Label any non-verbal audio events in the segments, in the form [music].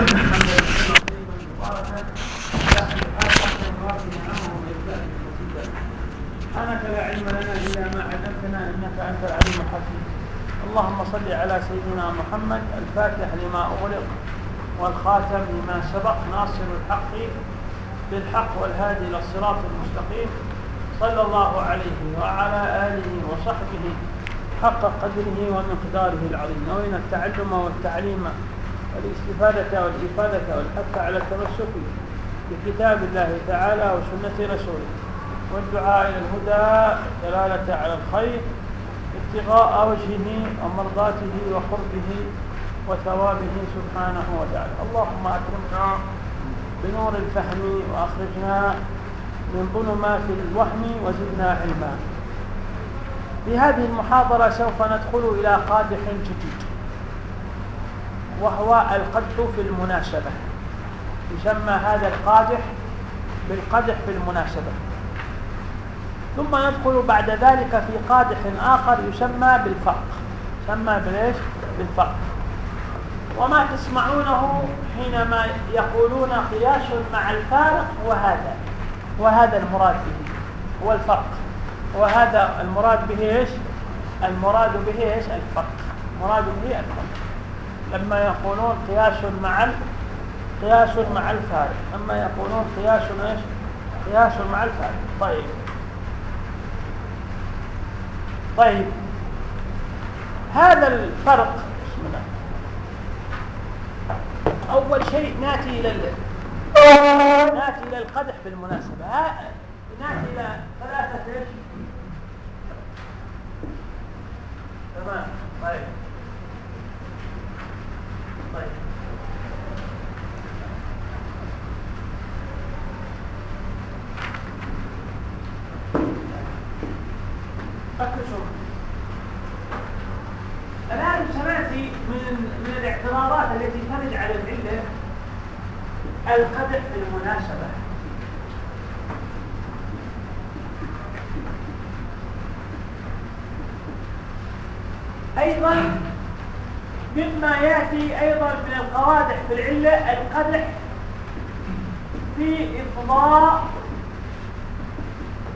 سبحانك لا علم لنا إلا ما علمتنا إنك أنت العليم الحكيم. اللهم صل على سيدنا محمد الفاتح لما أغلق والخاتم لما سبق ناصر الحق بالحق والهادي إلى الصراط المستقيم. صلى الله عليه وعلى آله وصحبه حق قدره ومقداره العظيم. نوينا التعلم والتعليم. والاستفادة والإفادة والحث على التمسك بكتاب الله تعالى وسنة رسوله. والدعاء إلى الهدى دلالة على الخير ابتغاء وجهه ومرضاته وقربه وثوابه سبحانه وتعالى. اللهم أكرمنا بنور الفهم وأخرجنا من ظلمات الوهم وزدنا علما. في هذه المحاضرة سوف ندخل إلى قادح جديد. وهو القدح في المناسبة. يسمى هذا القادح بالقدح في المناسبة. ثم ندخل بعد ذلك في قادح آخر يسمى بالفرق يسمى بالايش بالفرق وما تسمعونه حينما يقولون قياس مع الفارق وهذا وهذا المراد به. هو الفرق وهذا المراد به إيش؟ المراد به إيش؟ الفرق المراد به الفرق لما يقولون قياس مع قياس مع الفارق. أما يقولون قياس إيش؟ قياس مع الفارق. طيب. طيب. هذا الفرق الله أول شيء ناتي إلى ناتي إلى القدح بالمناسبة. ناتي إلى ثلاثة إيش؟ تمام. طيب. ركزوا الآن سنأتي من من الاعتراضات التي ترد على العلة القدح في المناسبة. أيضا مما يأتي أيضا من القوادح في العلة القدح في إفضاء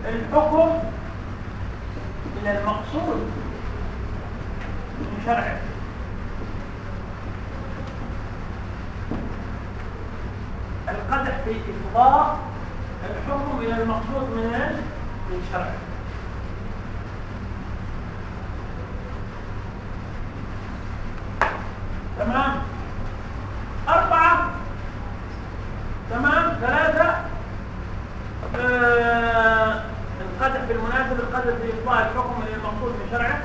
الحكم إلى المقصود من شرعه. القدح في إفضاء الحكم إلى المقصود من من شرعه تمام أربعة تمام ثلاثة آه القدح بالمناسبة القدح في إطلاع الحكم من المقصود من شرعه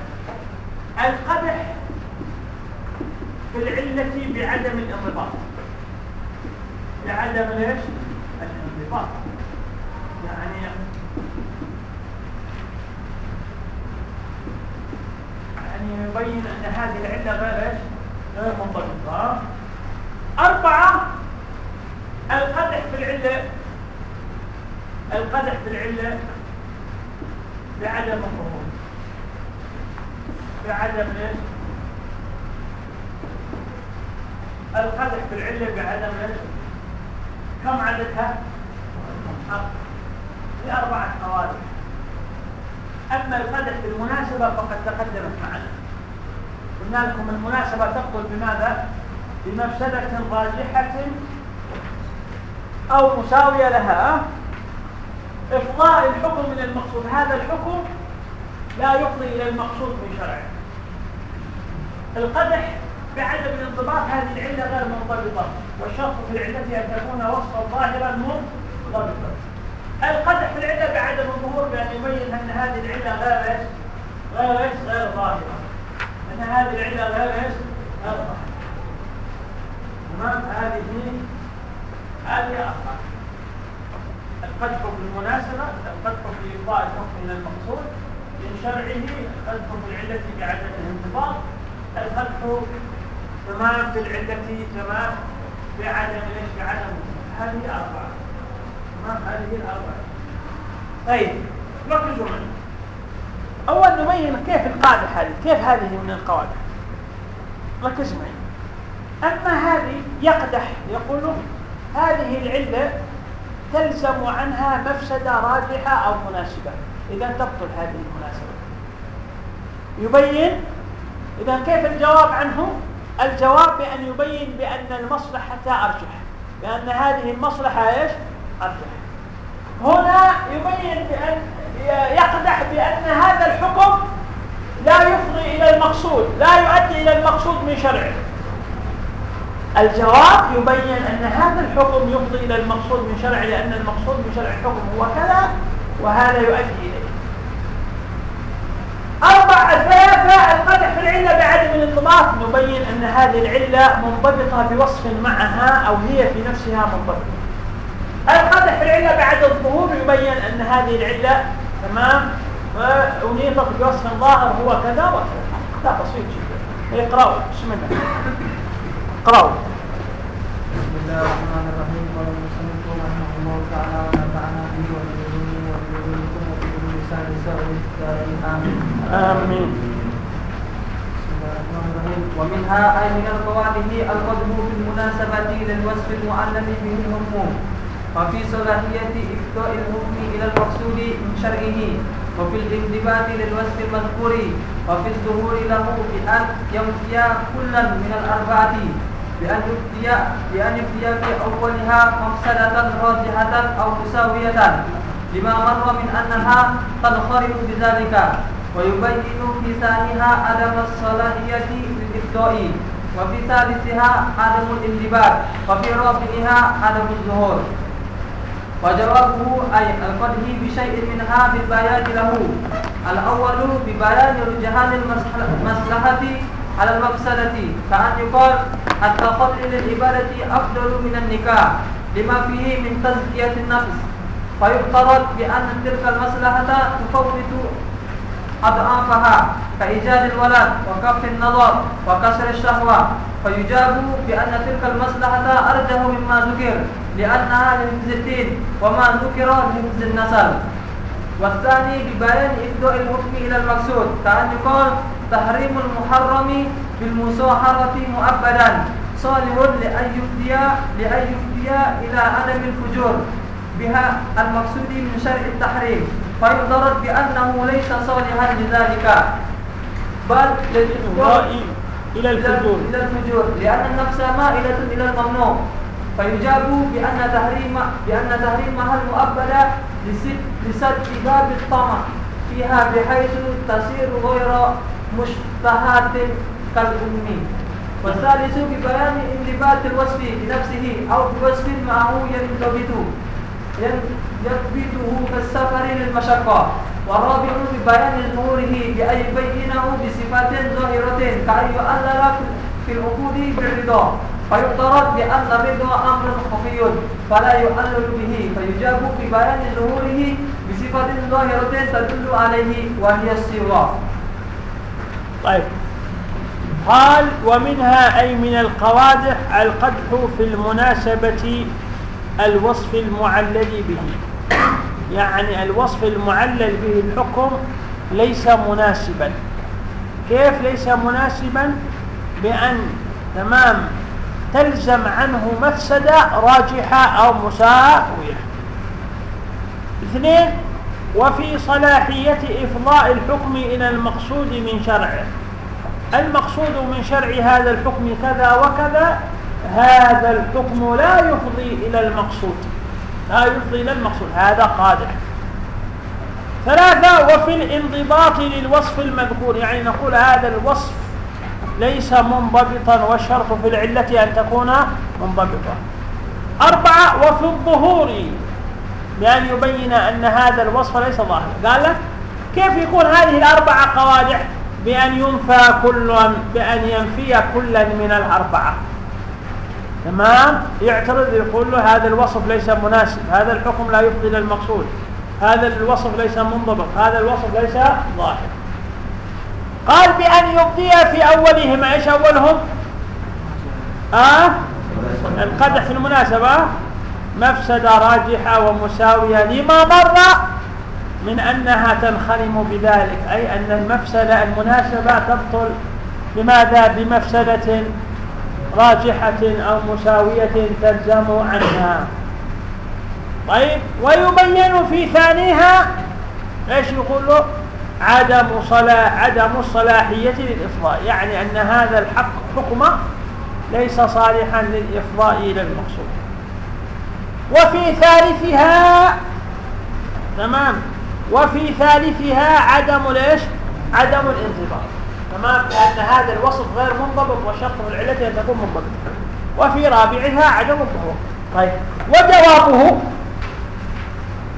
القدح في العلة بعدم الانضباط بعدم ليش الانضباط يعني يعني يبين أن هذه العلة غير إيش غير منضبطة أربعة القدح في العلة القدح في العلة بعدم الظهور بعدم إيش القدح في العلة بعدم إيش كم عددها لأربعة قوادح أما القدح في المناسبة فقد تقدمت معنا قلنا لكم المناسبة تقتل بماذا بمفسدة راجحة أو مساوية لها إفضاء الحكم من المقصود هذا الحكم لا يفضي إلى المقصود من شرعه القدح بعدم الانضباط هذه العلة غير منضبطة والشرط في العلة أن تكون وصفا ظاهرا منضبطا القدح في العلة بعدم الظهور بأن يبين أن هذه العلة غير؟ غير؟ غير ظاهرة أن هذه العلة غير؟ غير ظاهرة تمام هذه هذه أربعة القدح بالمناسبة في إفضاء الحكم إلى المقصود. من شرعه القدح في العلة بعدم الانضباط القدح تمام في العلة تمام بعدم إيش؟ بعدم هذه أربعة. تمام هذه الأربعة. طيب ركزوا معي أول نبين كيف القاعدة هذه؟ كيف هذه من القواعد؟ ركز معي. أما هذه يقدح يقول هذه العلة تلزم عنها مفسدة راجحة أو مناسبة. إذا تبطل هذه المناسبة. يبين؟ إذا كيف الجواب عنه؟ الجواب بأن يبين بأن المصلحة أرجح. بأن هذه المصلحة إيش؟ أرجح. هنا يبين بأن يقدح بأن هذا الحكم لا يفضي إلى المقصود لا يؤدي إلى المقصود من شرعه. الجواب يبين أن هذا الحكم يفضي إلى المقصود من شرعه لأن المقصود من شرع الحكم هو كذا وهذا يؤدي إليه. أربع الثلاثة القدح في العلة بعدم الانضباط نبين أن هذه العلة منضبطة بوصف معها أو هي في نفسها منضبطة. القدح في العلة بعد الظهور يبين أن هذه العلة تمام؟ فأنيطت بوصف ظاهر هو كذا وكذا. لا بسيط جدا. اقرأوا. بسم الله. اقرأوا بسم الله الرحمن الرحيم قال المسلم رحمه الله تعالى ونفعنا به وبعلومه وبعلومكم وبعلوم لسان سائر آمين آمين بسم الله الرحمن الرحيم ومنها أي من القواعد القدم في المناسبة للوصف المعلم به الحكم وفي صلاحية إفضاء الحكم إلى المقصود من شرعه وفي الانضباط للوصف المذكور وفي الظهور له بأن ينفي كلا من الأربعة بأن يفتي بأن يفتي في أولها مفسدة راجحة أو مساوية لما مر من أنها تنخرط بذلك ويبين في ثانيها عدم الصلاحية للإفتاء وفي ثالثها عدم الانضباط وفي رابعها عدم الظهور. وجوابه أي القدح بشيء منها بالبيان له الأول ببيان رجحان المصلحة على المفسدة كأن يقال التقدم للعبادة أفضل من النكاح لما فيه من تزكية النفس. فيفترض بأن تلك المصلحة تفوت أضعافها كإيجاد الولد وكف النظر وكسر الشهوة. فيجاب بأن تلك المصلحة أرجح مما ذكر لأنها لحفظ الدين وما ذكر لحفظ النسل. والثاني ببيان إبداء الحكم إلى المقصود كأن يقال تحريم المحرم بالمصاحرة مؤبدا. صالح لأن يفدي لأن يفدي إلى عدم الفجور. بها المقصود من شرع التحريم. فيضرب بأنه ليس صالحا لذلك. بل إلى الفجور. إلى الفجور. لأن النفس مائلة إلى الممنوع. فيجاب بأن تحريم بأن تحريمها المؤبدة لسد باب الطمع فيها بحيث تصير غير مشتهاة كالأم والثالث ببيان انضباط الوصف بنفسه أو بوصف معه ينضبط يثبته كالسفر للمشقة. والرابع ببيان ظهوره بأن يبينه بصفات ظاهرة كأن يؤلل في العقود بالرضا. فيفترض بأن الرضا أمر خفي فلا يؤلل به. فيجاب ببيان ظهوره بصفة ظاهرة تدل عليه وهي السوى. طيب. قال ومنها أي من القوادح القدح في المناسبة الوصف المعلل به. يعني الوصف المعلل به الحكم ليس مناسبا. كيف ليس مناسبا؟ بأن تمام تلزم عنه مفسدة راجحة أو مساوية. اثنين وفي صلاحية إفضاء الحكم إلى المقصود من شرعه. المقصود من شرع هذا الحكم كذا وكذا هذا الحكم لا يفضي إلى المقصود. لا يفضي إلى المقصود هذا قادح. ثلاثة وفي الانضباط للوصف المذكور يعني نقول هذا الوصف ليس منضبطا والشرط في العلة أن تكون منضبطة أربعة وفي الظهور بأن يبين أن هذا الوصف ليس ظاهرا. قال لك كيف يكون هذه الأربعة قوادح؟ بأن ينفى كل بأن ينفي كلا من الأربعة. تمام؟ يعترض يقول له هذا الوصف ليس مناسب هذا الحكم لا يفضي للمقصود هذا الوصف ليس منضبط هذا الوصف ليس ظاهر قال بأن يبدي في أولهما إيش أولهم؟ آه؟ القدح في المناسبة. مفسدة راجحة ومساوية لما مر من أنها تنخرم بذلك أي أن المفسدة المناسبة تبطل بماذا بمفسدة راجحة أو مساوية تلزم عنها. طيب ويبين في ثانيها إيش يقول؟ له عدم صلاح عدم الصلاحية للإفضاء يعني أن هذا الحق حكم ليس صالحا للإفضاء إلى المقصود. وفي ثالثها تمام. وفي ثالثها عدم ليش؟ عدم الانضباط. تمام؟ لأن هذا الوصف غير منضبط وشرط العلة أن تكون منضبطة. وفي رابعها عدم الظهور. طيب. وجوابه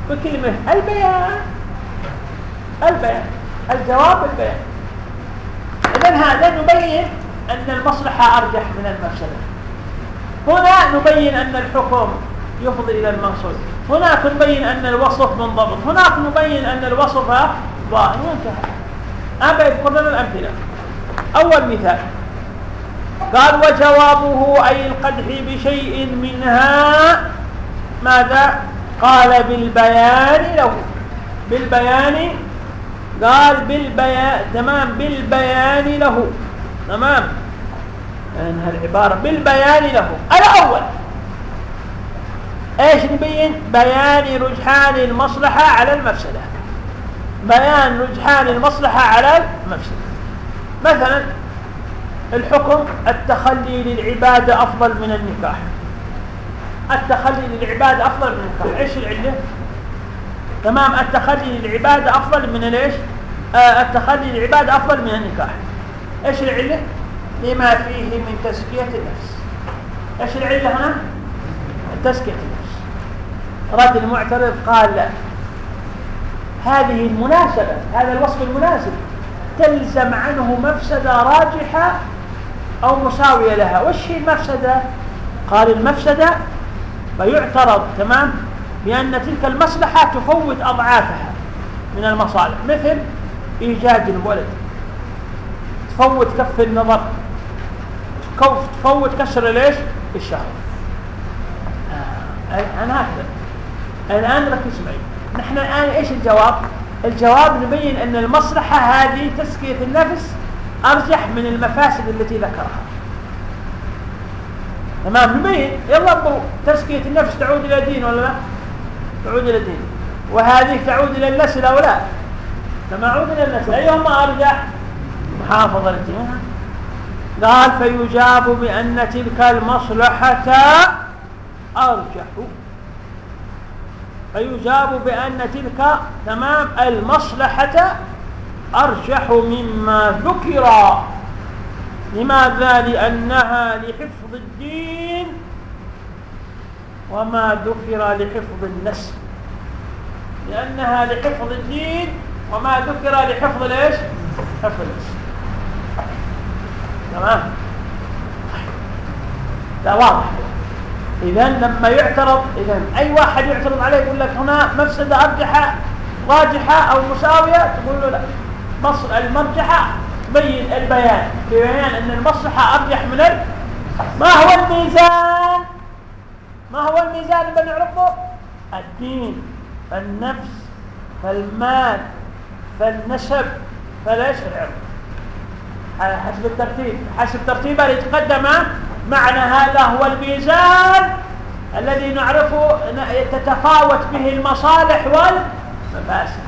بكلمة البيان. البيان. الجواب البيان إذن هذا نبين أن المصلحة أرجح من المفسدة. هنا نبين أن الحكم يفضي إلى المقصود. هناك نبين أن الوصف منضبط. هناك نبين أن الوصف ضائع وانتهى. أبا يذكر لنا الأمثلة. أول مثال. قال وجوابه أي القدح بشيء منها ماذا؟ قال بالبيان له. بالبيان. قال بالبيان تمام. بالبيان له. تمام. يعني هالعبارة بالبيان له. الأول. إيش نبين بيان رجحان المصلحة على المفسدة بيان رجحان المصلحة على المفسدة مثلا الحكم التخلي للعبادة أفضل من النكاح التخلي للعبادة أفضل من النكاح إيش العلة؟ تمام التخلي للعبادة أفضل من ليش؟ آه التخلي للعبادة أفضل من النكاح إيش العلة؟ لما فيه من تزكية النفس إيش العلة هنا؟ تزكية النفس رد المعترض قال هذه المناسبة هذا الوصف المناسب تلزم عنه مفسدة راجحة أو مساوية لها. وش هي المفسدة؟ قال المفسدة فيعترض تمام؟ بأن تلك المصلحة تفوت أضعافها من المصالح مثل إيجاد الولد تفوت كف النظر تفوت كسر ليش الشهر آه. أنا هكذا. الآن ركز معي. نحن الآن إيش الجواب؟ الجواب نبين أن المصلحة هذه تزكية النفس أرجح من المفاسد التي ذكرها. تمام؟ نبين. يلا انظروا تزكية النفس تعود إلى الدين ولا لا؟ تعود إلى الدين. وهذه تعود إلى النسل أو لا؟ تعود إلى النسل. أيهما أرجح محافظة الدين قال فيجاب بأن تلك المصلحة أرجح. فيجاب بأن تلك تمام المصلحة أرجح مما ذكر. لماذا؟ لأنها لحفظ الدين وما ذكر لحفظ النسل لأنها لحفظ الدين وما ذكر لحفظ ليش حفظ النسل تمام؟ ده واضح. اذا لما يعترض اذا أي واحد يعترض عليه يقول لك هنا مفسدة ارجحه راجحة أو مساوية؟ تقول له لا. مصر المرجحة تبين البيان. ببيان إن المصلحة ارجح من ال... ما هو الميزان؟ ما هو الميزان اللي بنعرفه؟ الدين فالنفس فالمال فالنسب. فليش العرض حسب الترتيب. حسب ترتيبه اللي تقدم معنى هذا هو الميزان الذي نعرفه تتفاوت به المصالح والمفاسد.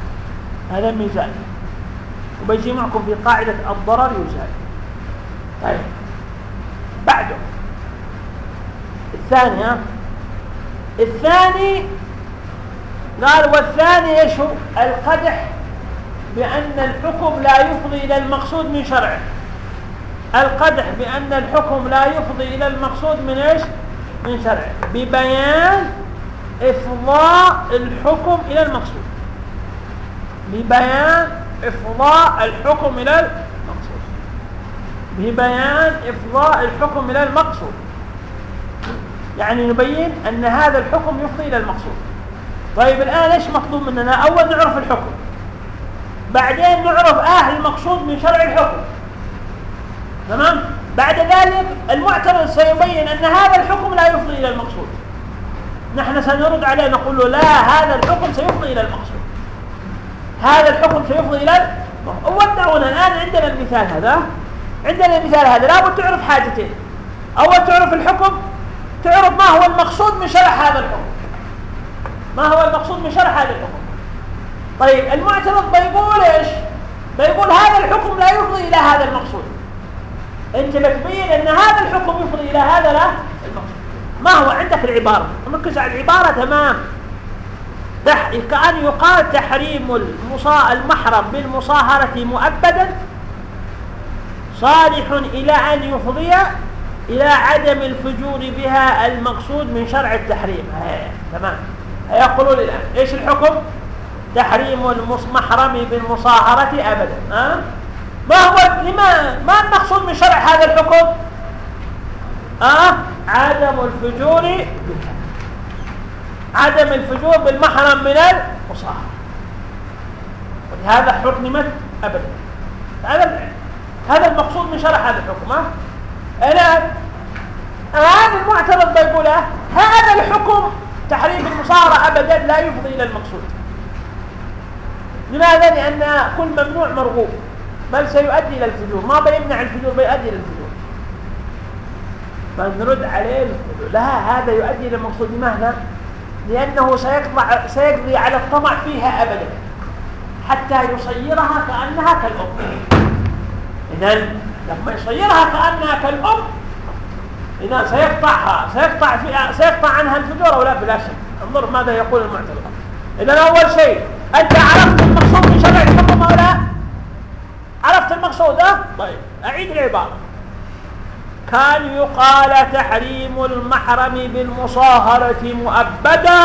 هذا الميزان. وبيجي معكم في قاعدة الضرر يزال. طيب. بعده. الثاني ها؟ الثاني قال والثاني إيش هو؟ القدح بأن الحكم لا يفضي إلى المقصود من شرعه. القدح بأن الحكم لا يفضي إلى المقصود من إيش؟ من شرعه ببيان إفضاء الحكم إلى المقصود. ببيان إفضاء الحكم إلى المقصود. ببيان إفضاء الحكم إلى المقصود. يعني نبين أن هذا الحكم يفضي إلى المقصود. طيب الآن إيش مطلوب مننا؟ أول نعرف الحكم. بعدين نعرف آه المقصود من شرع الحكم. تمام؟ بعد ذلك المعترض سيبين أن هذا الحكم لا يفضي إلى المقصود. نحن سنرد عليه نقول له لا هذا الحكم سيفضي إلى المقصود. هذا الحكم سيفضي إلى ودعونا الآن عندنا المثال هذا. عندنا المثال هذا. لابد تعرف حاجتين. أول تعرف الحكم تعرف ما هو المقصود من شرح هذا الحكم. ما هو المقصود من شرح هذا الحكم. طيب المعترض بيقول إيش؟ بيقول هذا الحكم لا يفضي إلى هذا المقصود. انت بتبين ان هذا الحكم يفضي إلى هذا لا؟ ما هو عندك العبارة. ركز على العبارة تمام. كأن يقال تحريم المحرم بالمصاهرة مؤبدا. صالح إلى أن يفضي إلى عدم الفجور بها المقصود من شرع التحريم. تمام. يقولون الآن إيش الحكم؟ تحريم المحرم بالمصاهرة أبدا. ها؟ ما هو لما ما المقصود من شرع هذا الحكم؟ أه؟ عدم الفجور عدم الفجور بالمحرم من المصاهرة ولهذا حرمت أبدا. هذا هذا المقصود من شرع هذا الحكم ها؟ الآن هذا المعترض بيقول هذا الحكم تحريم المصارعة أبدا لا يفضي إلى المقصود. لماذا؟ لأن كل ممنوع مرغوب. بل سيؤدي إلى الفجور ما بيمنع الفجور بيؤدي إلى الفجور فنرد عليه لا هذا يؤدي إلى المقصود لماذا؟ لأنه سيقضي, سيقضي على الطمع فيها أبدا حتى يصيرها كأنها كالأم إذا لما يصيرها كأنها كالأم إذا سيقطعها سيقطع فيها سيقطع عنها الفجور أو لا بلا شك انظر ماذا يقول المعترض إذا أول شيء أنت عرفت المقصود من شرع الحكم أو لا؟ طيب أعيد العبارة كان يقال تحريم المحرم بالمصاهرة مؤبدا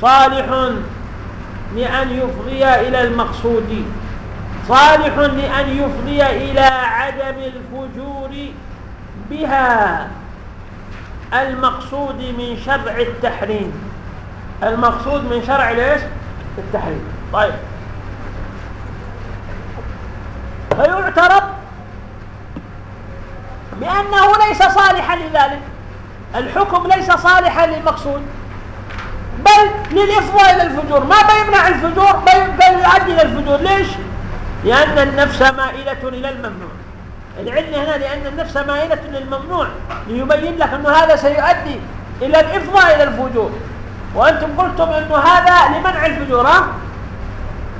صالح لأن يفضي إلى المقصود. صالح لأن يفضي إلى عدم الفجور بها. المقصود من شرع التحريم. المقصود من شرع ليش؟ التحريم. طيب فيعترض بأنه ليس صالحا لذلك. الحكم ليس صالحا للمقصود. بل للإفضاء إلى الفجور. ما بيمنع الفجور؟ بل يؤدي إلى الفجور. ليش؟ لأن النفس مائلة إلى الممنوع. العلة هنا لأن النفس مائلة للممنوع. ليبين لك أنه هذا سيؤدي إلى الإفضاء إلى الفجور. وأنتم قلتم أنه هذا لمنع الفجور ها؟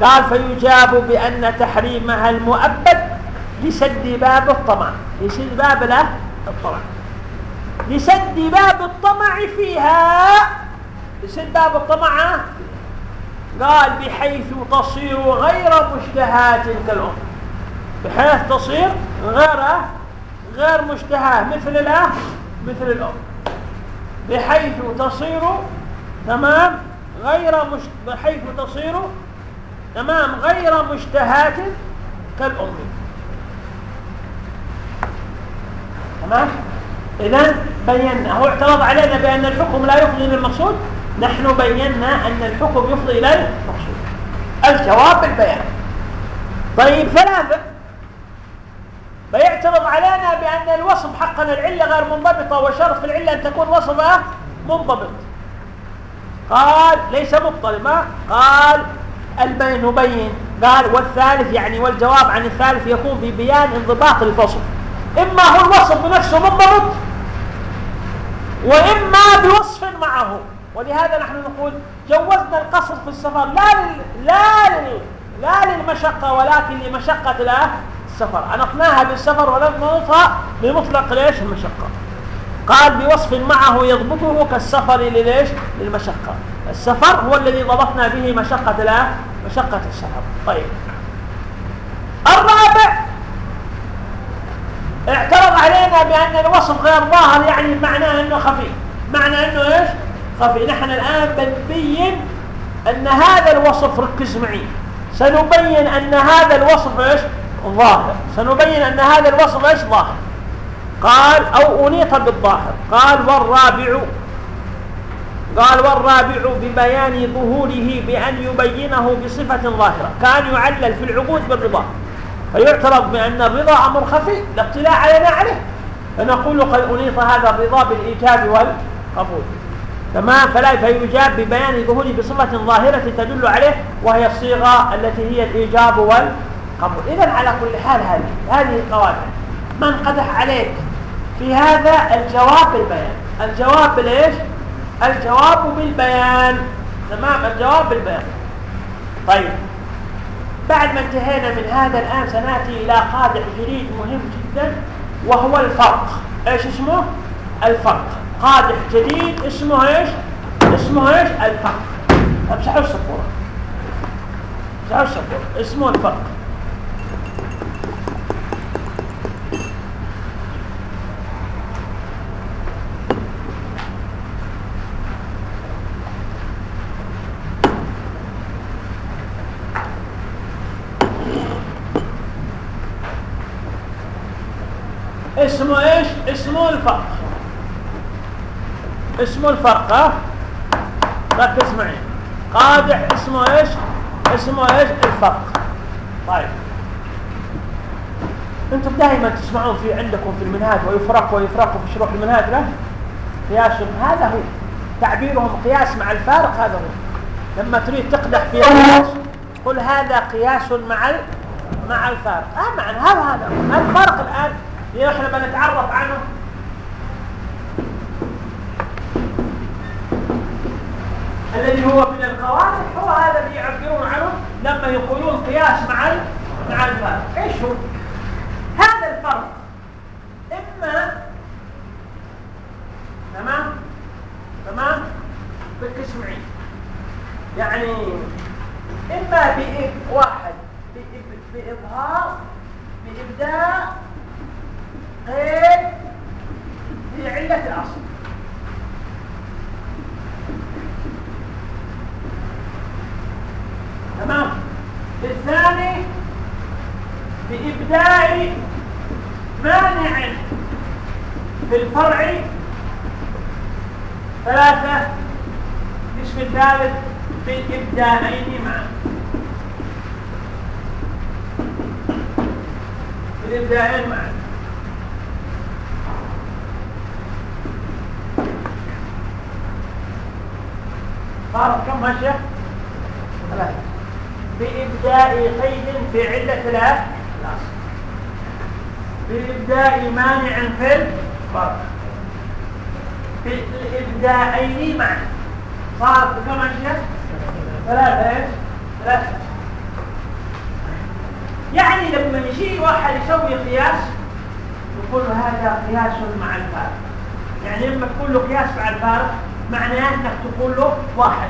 قال فيجاب بأن تحريمها المؤبد لسد باب الطمع. لسد باب له الطمع. لسد باب الطمع فيها. لسد باب الطمع قال بحيث تصير غير مشتهات كالأم بحيث تصير غير غير مشتهاة مثل الأه مثل الأم بحيث تصير تمام غير مش بحيث تصير تمام غير مشتهات كالأم. تمام؟ إذا بينا هو اعترض علينا بأن الحكم لا يفضي للمقصود نحن بينا أن الحكم يفضي إلى المقصود. الجواب بالبيان. طيب ثلاثة. فيعترض علينا بأن الوصف حقا العلة غير منضبطة وشرط في العلة أن تكون وصفها منضبط قال ليس مضطربا. قال البين نبين قال والثالث يعني والجواب عن الثالث يكون ببيان انضباط الوصف إما هو الوصف بنفسه منضبط وإما بوصف معه. ولهذا نحن نقول جوزنا القصر في السفر لا لل... لا لل... لا للمشقة ولكن لمشقة السفر. أنطناها بالسفر ولم ننطها بمطلق ليش المشقة؟ قال بوصف معه يضبطه كالسفر لليش للمشقة. السفر هو الذي ضبطنا به مشقة لا مشقة السفر طيب. الرابع اعترض علينا بأن الوصف غير ظاهر يعني معناه أنه خفي. معنى أنه إيش؟ خفي. نحن الآن بنبين أن هذا الوصف ركز معي. سنبين أن هذا الوصف إيش؟ ظاهر. سنبين أن هذا الوصف إيش؟ ظاهر. قال أو أنيط بالظاهر. قال والرابع قال والرابع ببيان ظهوره بأن يبينه بصفة ظاهرة. كان يعلل في العقود بالرضا. فيعترض بأن الرضا أمر خفي لا اطلاع علينا عليه. فنقول قد أنيط هذا الرضا بالإيجاب والقبول. تمام؟ فلا فيجاب ببيان ظهوره بصفة ظاهرة تدل عليه وهي الصيغة التي هي الإيجاب والقبول. إذا على كل حال هذه هذه القواعد من قدح عليك في هذا؟ الجواب بالبيان. الجواب بالإيش؟ الجواب بالبيان. تمام؟ الجواب بالبيان. طيب. بعد ما انتهينا من هذا الآن سنأتي إلى قادح جديد مهم جدا وهو الفرق. إيش اسمه؟ الفرق. قادح جديد اسمه إيش؟ اسمه إيش؟ الفرق. امسحوا السبوره امسحوا السبوره اسمه الفرق. اسمه إيش؟ اسمه الفرق. اسمه الفرق ها؟ ركز معي قادح اسمه إيش؟ اسمه إيش؟ الفرق. طيب. أنتم دائما تسمعون في عندكم في المنهاج ويفرق ويفرق في شروح المنهاج له قياس هذا هو. تعبيرهم قياس مع الفارق هذا هو. لما تريد تقدح في قياس قل هذا قياس مع مع الفارق. آه معنى هذا هذا. الفرق الآن إحنا بنتعرف عنه. الذي هو من القواعد هو هذا اللي يعبرون عنه لما يقولون قياس مع مع الفرق إيش هو؟ هذا الفرق إما تمام؟ تمام؟ بالقسمين يعني إما واحد بإظهار بإبداء قيد في علة الأصل تمام. الثاني بإبداء مانع في الفرع ثلاثة الاسم الثالث بالإبداءين معا. بالإبداءين معا. صار كم هالشيخ ثلاثة. بإبداء قيد في علة الأصل بإبداء مانع في الفرق. بالإبداءين معا صار كم هالشيخ ثلاثة. إيش ثلاثة. يعني لما يجي واحد يسوي قياس يقول هذا قياس مع الفارق. يعني لما تقول له قياس مع الفارق معناه إنك تقول له واحد.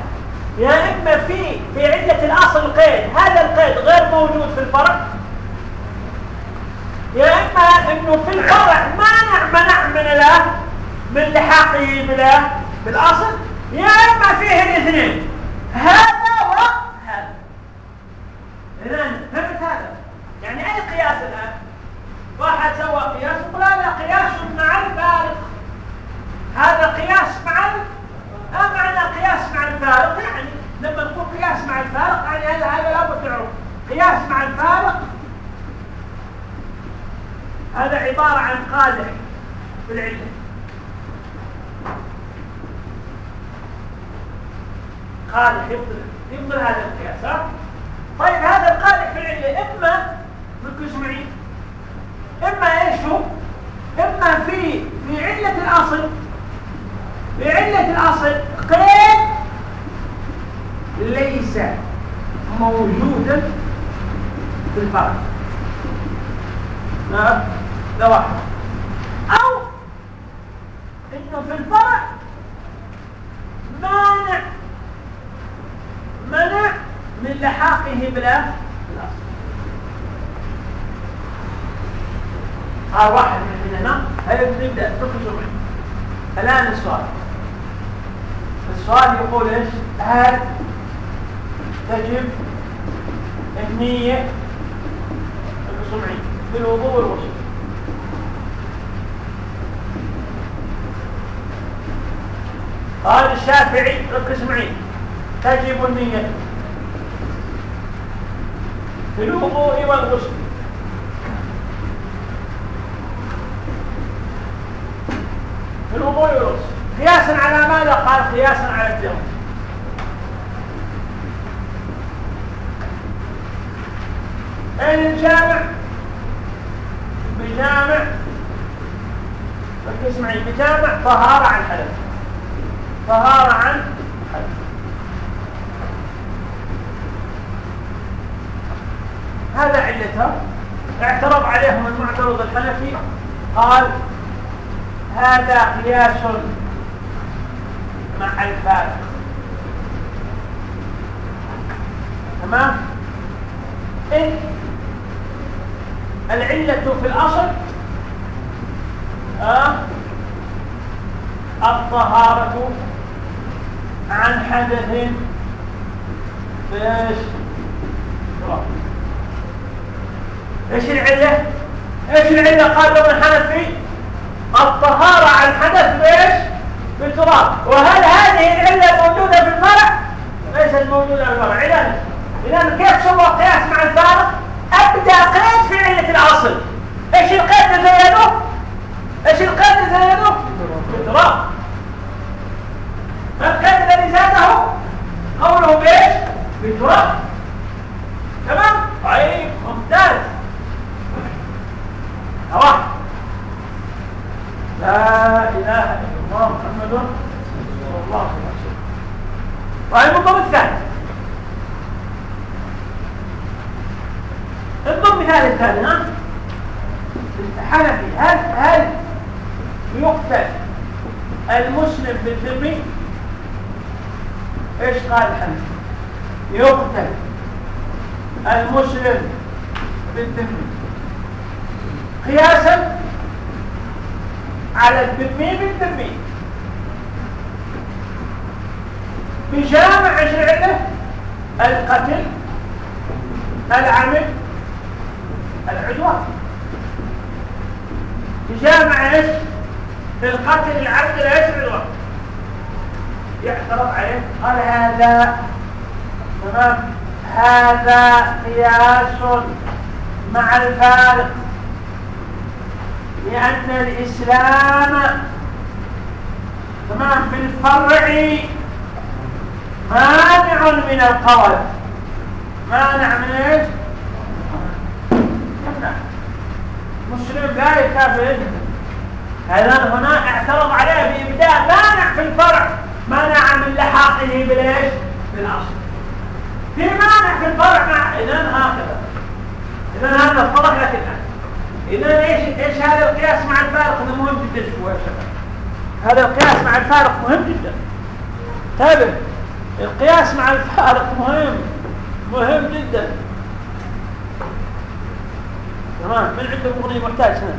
يا إما في في عدة الأصل قيد. هذا القيد غير موجود في الفرع. يا إما إنه في الفرع مانع منع من له من لحاقه بلا بالاصل يا إما فيه الاثنين. هذا وهذا. الان فهمت هذا يعني اي قياس الان واحد سوى قياس يقول هذا قياس مع الفارق هذا قياس مع ما معنى قياس مع الفارق. يعني لما نقول قياس مع الفارق يعني هذا هذا لابد تعرف قياس مع الفارق هذا عبارة عن قادح في العلة قادح يبطل يبطل هذا القياس ها؟ طيب هذا القادح في العلة إما ركزوا معي إما إيش هو؟ إما في في علة الأصل بعلة الأصل قيد ليس موجودا في الفرع لا واحد. أو إنه في الفرع مانع منع من لحاقه الأصل هذا واحد من هنا. نبدأ تركزوا معي الآن السؤال. السؤال يقول إيش؟ هل تجب النية السمعية في الوضوء والغسل. قال الشافعي ركز معي تجب النية في الوضوء والغسل. في الوضوء والغسل. قياسا على ماذا؟ قال قياسا على الجمع الجامع. بجامع. ركز معي. بجامع طهارة عن حدث. طهارة عن هذا علتها اعترض عليهم المعترض الحنفي. قال هذا قياس مع الفارق. تمام؟ إن العلة في الأصل أه الطهارة عن حدث إيش؟ إيش العلة؟ إيش العلة؟ قال ابن حنفي الطهارة عن حدث بايش بالتراب وهل هذه العلة موجودة في المرء ليست موجودة في المرء علاج اذا كيف سوى قياس مع الفارق؟ أبدأ قيد في علة الاصل إيش القيد اللي زينه إيش القيد اللي زينه بالتراب فالقيد الذي زاده؟ قوله بإيش؟ بالتراب تمام؟ طيب ممتاز. واحد لا إله إلا الله محمد رسول الله. صلى الله عليه وسلم طيب الضم الثاني. الضم مثال الثاني ها؟ هل هل يقتل المسلم بالذمي؟ إيش قال الحنفي؟ يقتل المسلم بالذمي. قياسا على الذمي بالذمي. بجامع شرعه القتل العمل العدوان. بجامع إيش؟ القتل العمل إيش العدوان يعترض عليه. قال هذا تمام؟ هذا قياس مع الفارق. لأن الإسلام تمام؟ في الفرع مانع من القول. مانع من إيش؟ مسلم لا يكافر هذا هنا اعترض عليه بإبداء مانع في الفرع مانع من لحاقه بالايش بالأصل. في مانع في الفرع مع اذا هكذا. اذا هذا اتضح لك الان اذا إيش إيش هذا القياس مع الفارق؟ هذا مهم جدا شوف يا شباب. هذا القياس مع الفارق مهم جدا. تابع القياس مع الفارق مهم. مهم جدا. تمام؟ من عنده مغني محتاج هنا.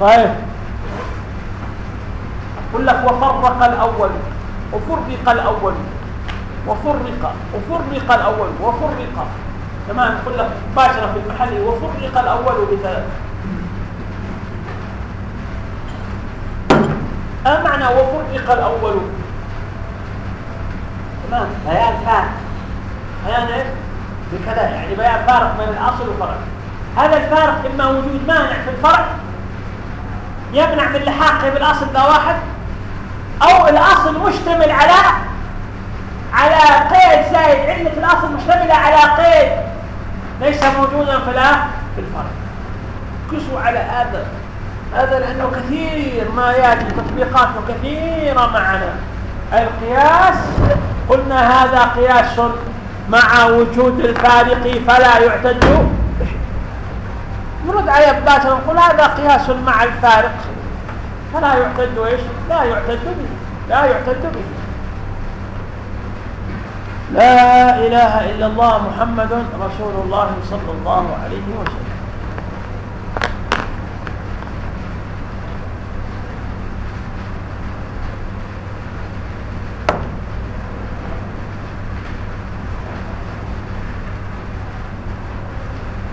طيب. يقول لك وفرق الأول وفرق الأول وفرق وفرق الأول وفرق. تمام؟ يقول لك مباشرة في المحل وفرق الأول بثلاث. ما معنى وفرق الأول؟ تمام؟ بيان فارق بيان إيش؟ بكذا يعني بيان فارق بين الأصل والفرع. هذا الفارق إما وجود مانع في الفرع يمنع من إلحاقه بالأصل ذا واحد أو الأصل مشتمل على على قيد زائد علة الأصل مشتملة على قيد ليس موجودا في في الفرع قسوا على هذا. هذا لأنه كثير ما ياتي تطبيقاته كثيرة معنا. القياس قلنا هذا قياس مع وجود الفارق فلا يعتد. نرد عليه مباشرة نقول هذا قياس مع الفارق. فلا يعتد إيش؟ لا يعتد به. لا يعتد به. لا إله إلا الله محمد رسول الله صلى الله عليه وسلم.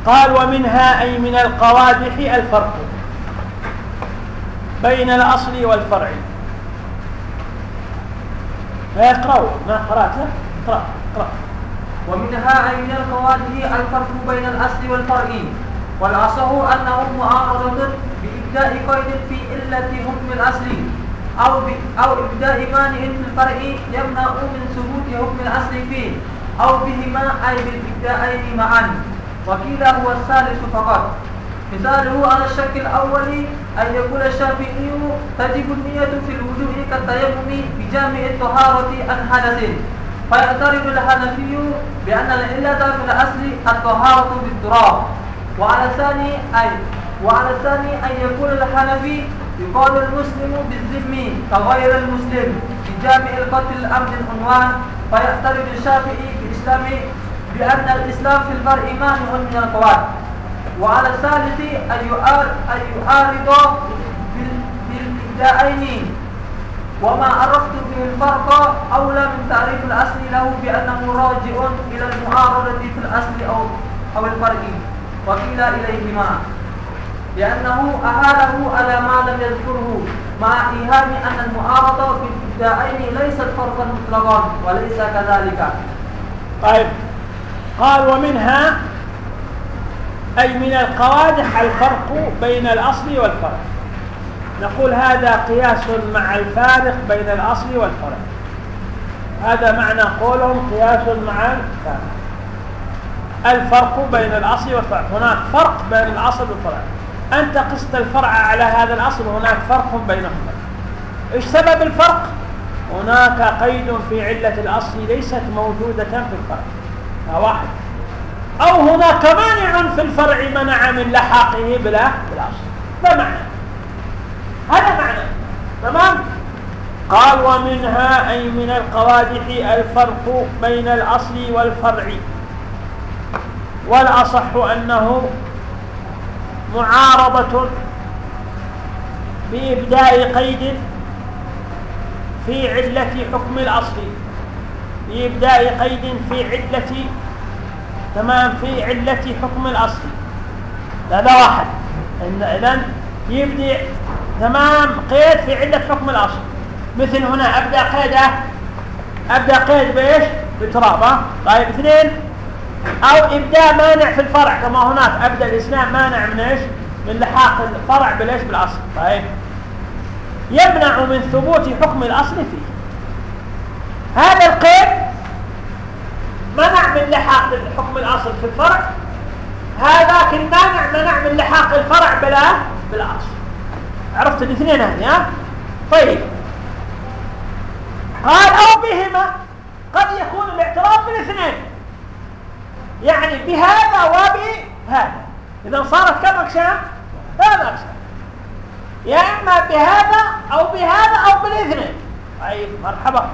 قال ومنها أي من القوادح الفرق بين الأصل والفرع. فيقرأوا ما قرأته اقرأ اقرأ. ومنها أي من القوادح الفرق بين الأصل والفرع. والأصح أنه معارضة بإبداء قيد في إلة حكم الأصل أو أو إبداء مانع في الفرع يمنع من ثبوت حكم الأصل فيه أو بهما أي بالإبداءين معا. وكلا هو الثالث فقط. مثاله على الشك الأول أن يقول الشافعي تجب النية في الوضوء كالتيمم بجامع الطهارة عن حدث. فيعترض الحنفي بأن العلة في الأصل الطهارة بالتراب. وعلى الثاني أي وعلى الثاني أن يقول الحنفي يقال المسلم بالذم كغير المسلم بجامع القتل الأمر العنوان. فيعترض الشافعي بإسلام بأن الإسلام في الفرع مانع من القواعد وعلى الثالث أن يعارض بالابتدائين وما عرفت به الفرق أولى من تعريف الأصل له بأنه راجع إلى المعارضة في الأصل أو أو الفرق. وقيل إليهما. لأنه أهاله على ما لم يذكره مع إيهام أن المعارضة في الابتدائين ليست فرقا مطلقا وليس كذلك. طيب. قال ومنها أي من القوادح الفرق بين الأصل والفرع. نقول هذا قياس مع الفارق بين الأصل والفرع. هذا معنى قولهم قياس مع الفارق. الفرق بين الأصل والفرع. هناك فرق بين الأصل والفرع. أنت قست الفرع على هذا الأصل هناك فرق بينهما. إيش سبب الفرق؟ هناك قيد في علة الأصل ليست موجودة في الفرع. واحد. أو هناك مانع في الفرع منع من لحاقه بلا بالأصل ده معنى؟ هذا معنى. تمام؟ قال ومنها أي من القوادح الفرق بين الأصل والفرع. والأصح أنه معارضة بإبداء قيد في علة حكم الأصل. بإبداء قيد في علة تمام في علة حكم الأصل. هذا واحد. إذن يبدأ تمام قيد في علة حكم الأصل. مثل هنا أبدأ قيده أبدأ قيد بإيش؟ بتراب طيب اثنين. أو إبداء مانع في الفرع كما هناك أبدأ الإسلام مانع من إيش؟ من لحاق الفرع بالإيش؟ بالأصل. طيب. يمنع من ثبوت حكم الأصل فيه. هذا القيد منع من لحاق حكم الأصل في الفرع. هذاك المانع منع من لحاق الفرع بلا بالأصل. عرفت الاثنين هذه طيب. قال أو بهما قد يكون الاعتراف بالاثنين. يعني بهذا وبهذا. إذا صارت كم أقسام؟ ثلاث أقسام. يا إما بهذا أو بهذا أو بالاثنين. طيب مرحبا.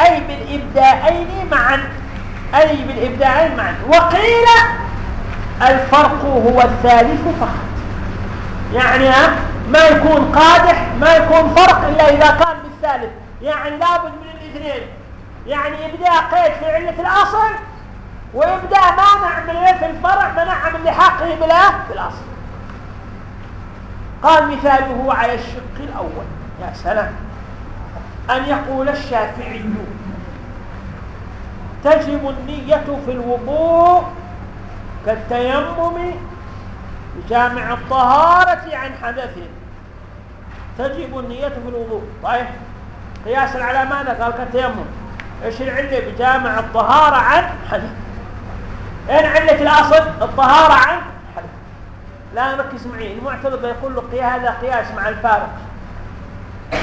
أي بالإبداعين معا. أي بالإبداعين معا. وقيل الفرق هو الثالث فقط. يعني ما يكون قادح ما يكون فرق إلا إذا كان بالثالث. يعني لابد من الاثنين. يعني إبداع قيد في علة الأصل وإبداع مانع من في الفرع منع من لحاقه بلا بالأصل قال مثاله على الشق الأول. يا سلام. أن يقول الشافعي تجب النية في الوضوء كالتيمم بجامع الطهارة عن حدث. تجب النية في الوضوء. طيب. قياسا على ماذا؟ قال كالتيمم. إيش العلة؟ بجامع الطهارة عن حدث. اين علة الأصل؟ الطهارة عن حدث. لا نركز معي. المعترض بيقول له هذا قياس مع الفارق.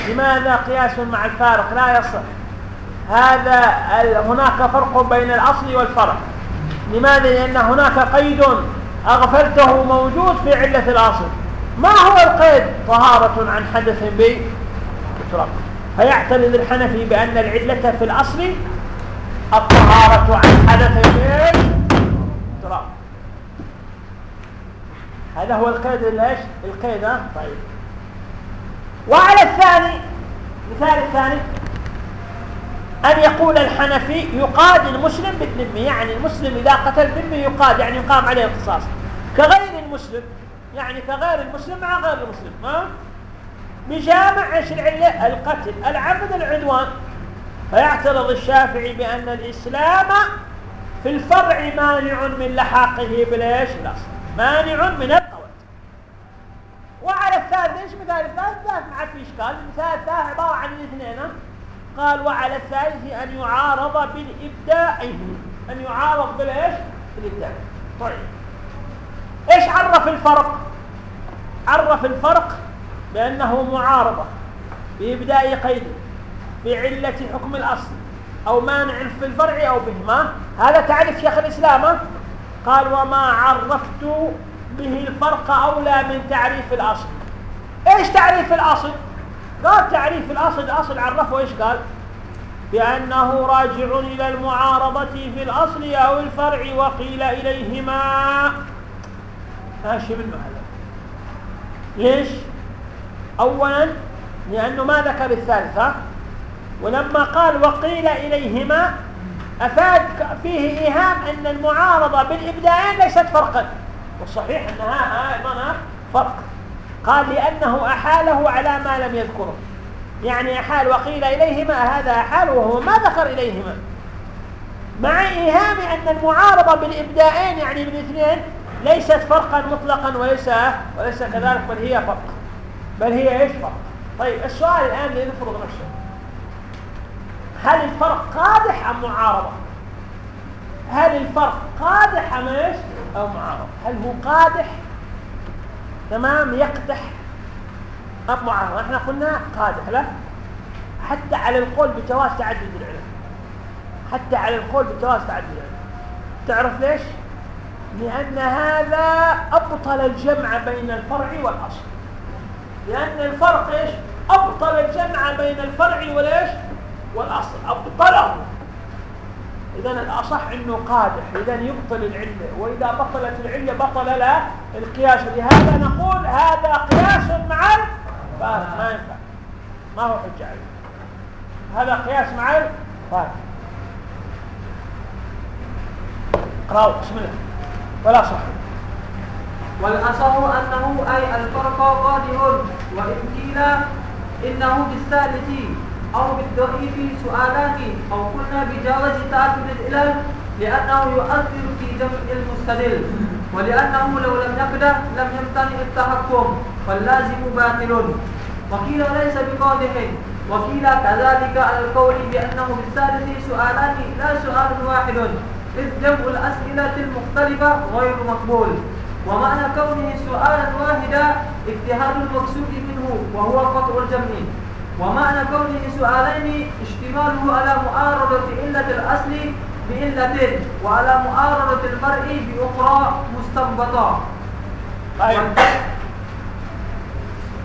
لماذا قياس مع الفارق؟ لا يصح. هذا هناك فرق بين الأصل والفرع. لماذا؟ لأن هناك قيد أغفلته موجود في علة الأصل. ما هو القيد؟ طهارة عن حدث بتراب فيعترض الحنفي بأن العلة في الأصل الطهارة عن حدث بتراب هذا هو القيد ليش؟ القيد طيب. وعلى الثاني مثال الثاني أن يقول الحنفي يقاد المسلم بالذمة يعني المسلم إذا قتل ذمة يقاد يعني يقام عليه القصاص. كغير المسلم يعني كغير المسلم مع غير المسلم ها؟ بجامع إيش العله القتل العبد العدوان. فيعترض الشافعي بأن الإسلام في الفرع مانع من لحاقه بالايش مانع من القوات وعلى الثالث إيش مثال الثالث ما عاد في اشكال المثال الثالث عبارة عن الاثنين قال وعلى الثالث أن يعارض بالإبداع أن يعارض بالإيش؟ بالإبداع. طيب. إيش عرف الفرق؟ عرف الفرق بأنه معارضة بإبداء قيد بعلة حكم الأصل أو مانع في الفرع أو بهما هذا تعريف شيخ الإسلام. قال وما عرفت به الفرق أولى من تعريف الأصل. إيش تعريف الأصل؟ قال تعريف الأصل الأصل عرفه إيش قال؟ بأنه راجع إلى المعارضة في الأصل أو الفرع وقيل إليهما. ماشي بالمعنى ليش؟ أولا لأنه ما ذكر الثالثة ولما قال وقيل إليهما أفاد فيه إيهام أن المعارضة بالإبداعين ليست فرقا. والصحيح أنها أيضا فرق. قال لأنه أحاله على ما لم يذكره. يعني أحال وقيل إليهما هذا أحال وهو ما ذكر إليهما. مع إيهام أن المعارضة بالإبداعين يعني بالاثنين ليست فرقا مطلقا وليس وليس كذلك بل هي فرق. بل هي إيش فرق؟ طيب السؤال الآن لنفرض نفسه هل الفرق قادح أم معارضة؟ هل الفرق قادح أم إيش؟ أو معارضة هل هو قادح؟ تمام؟ يقدح؟ أم معارضة إحنا قلنا قادح لا؟ حتى على القول بجواز تعدد العلم. حتى على القول بجواز تعدد العلم. تعرف ليش؟ لأن هذا أبطل الجمع بين الفرع والأصل. لأن الفرق إيش؟ أبطل الجمع بين الفرع والإيش؟ والأصل. أبطله. إذا الأصح أنه قادح إذا يبطل العلة وإذا بطلت العلة بطل لا القياس. لهذا نقول هذا قياس مع الفارق ما ينفع. ما هو حجة عليه هذا قياس مع الفارق اقرأوا. بسم الله. ولا صح. والأصح أنه أي الفرق قادح وإن قيل إنه بالثالث أو بالضعيف سؤالان أو قلنا بجواز تعدد العلل لأنه يؤثر في جمع المستدل. ولأنه لو لم يقدر لم يمتنع التحكم فاللازم باطل. وقيل ليس بقادح. وقيل كذلك على القول بأنه بالثالث سؤالان لا سؤال واحد إذ جمع الأسئلة المختلفة غير مقبول. ومعنى كونه سؤالا واحدا اجتهاد المقصود منه وهو قطع الجمع. ومعنى كونه سؤالين اشتماله على معارضة علة الأصل بعلة وعلى معارضة الفرع بأخرى مستنبطة. طيب.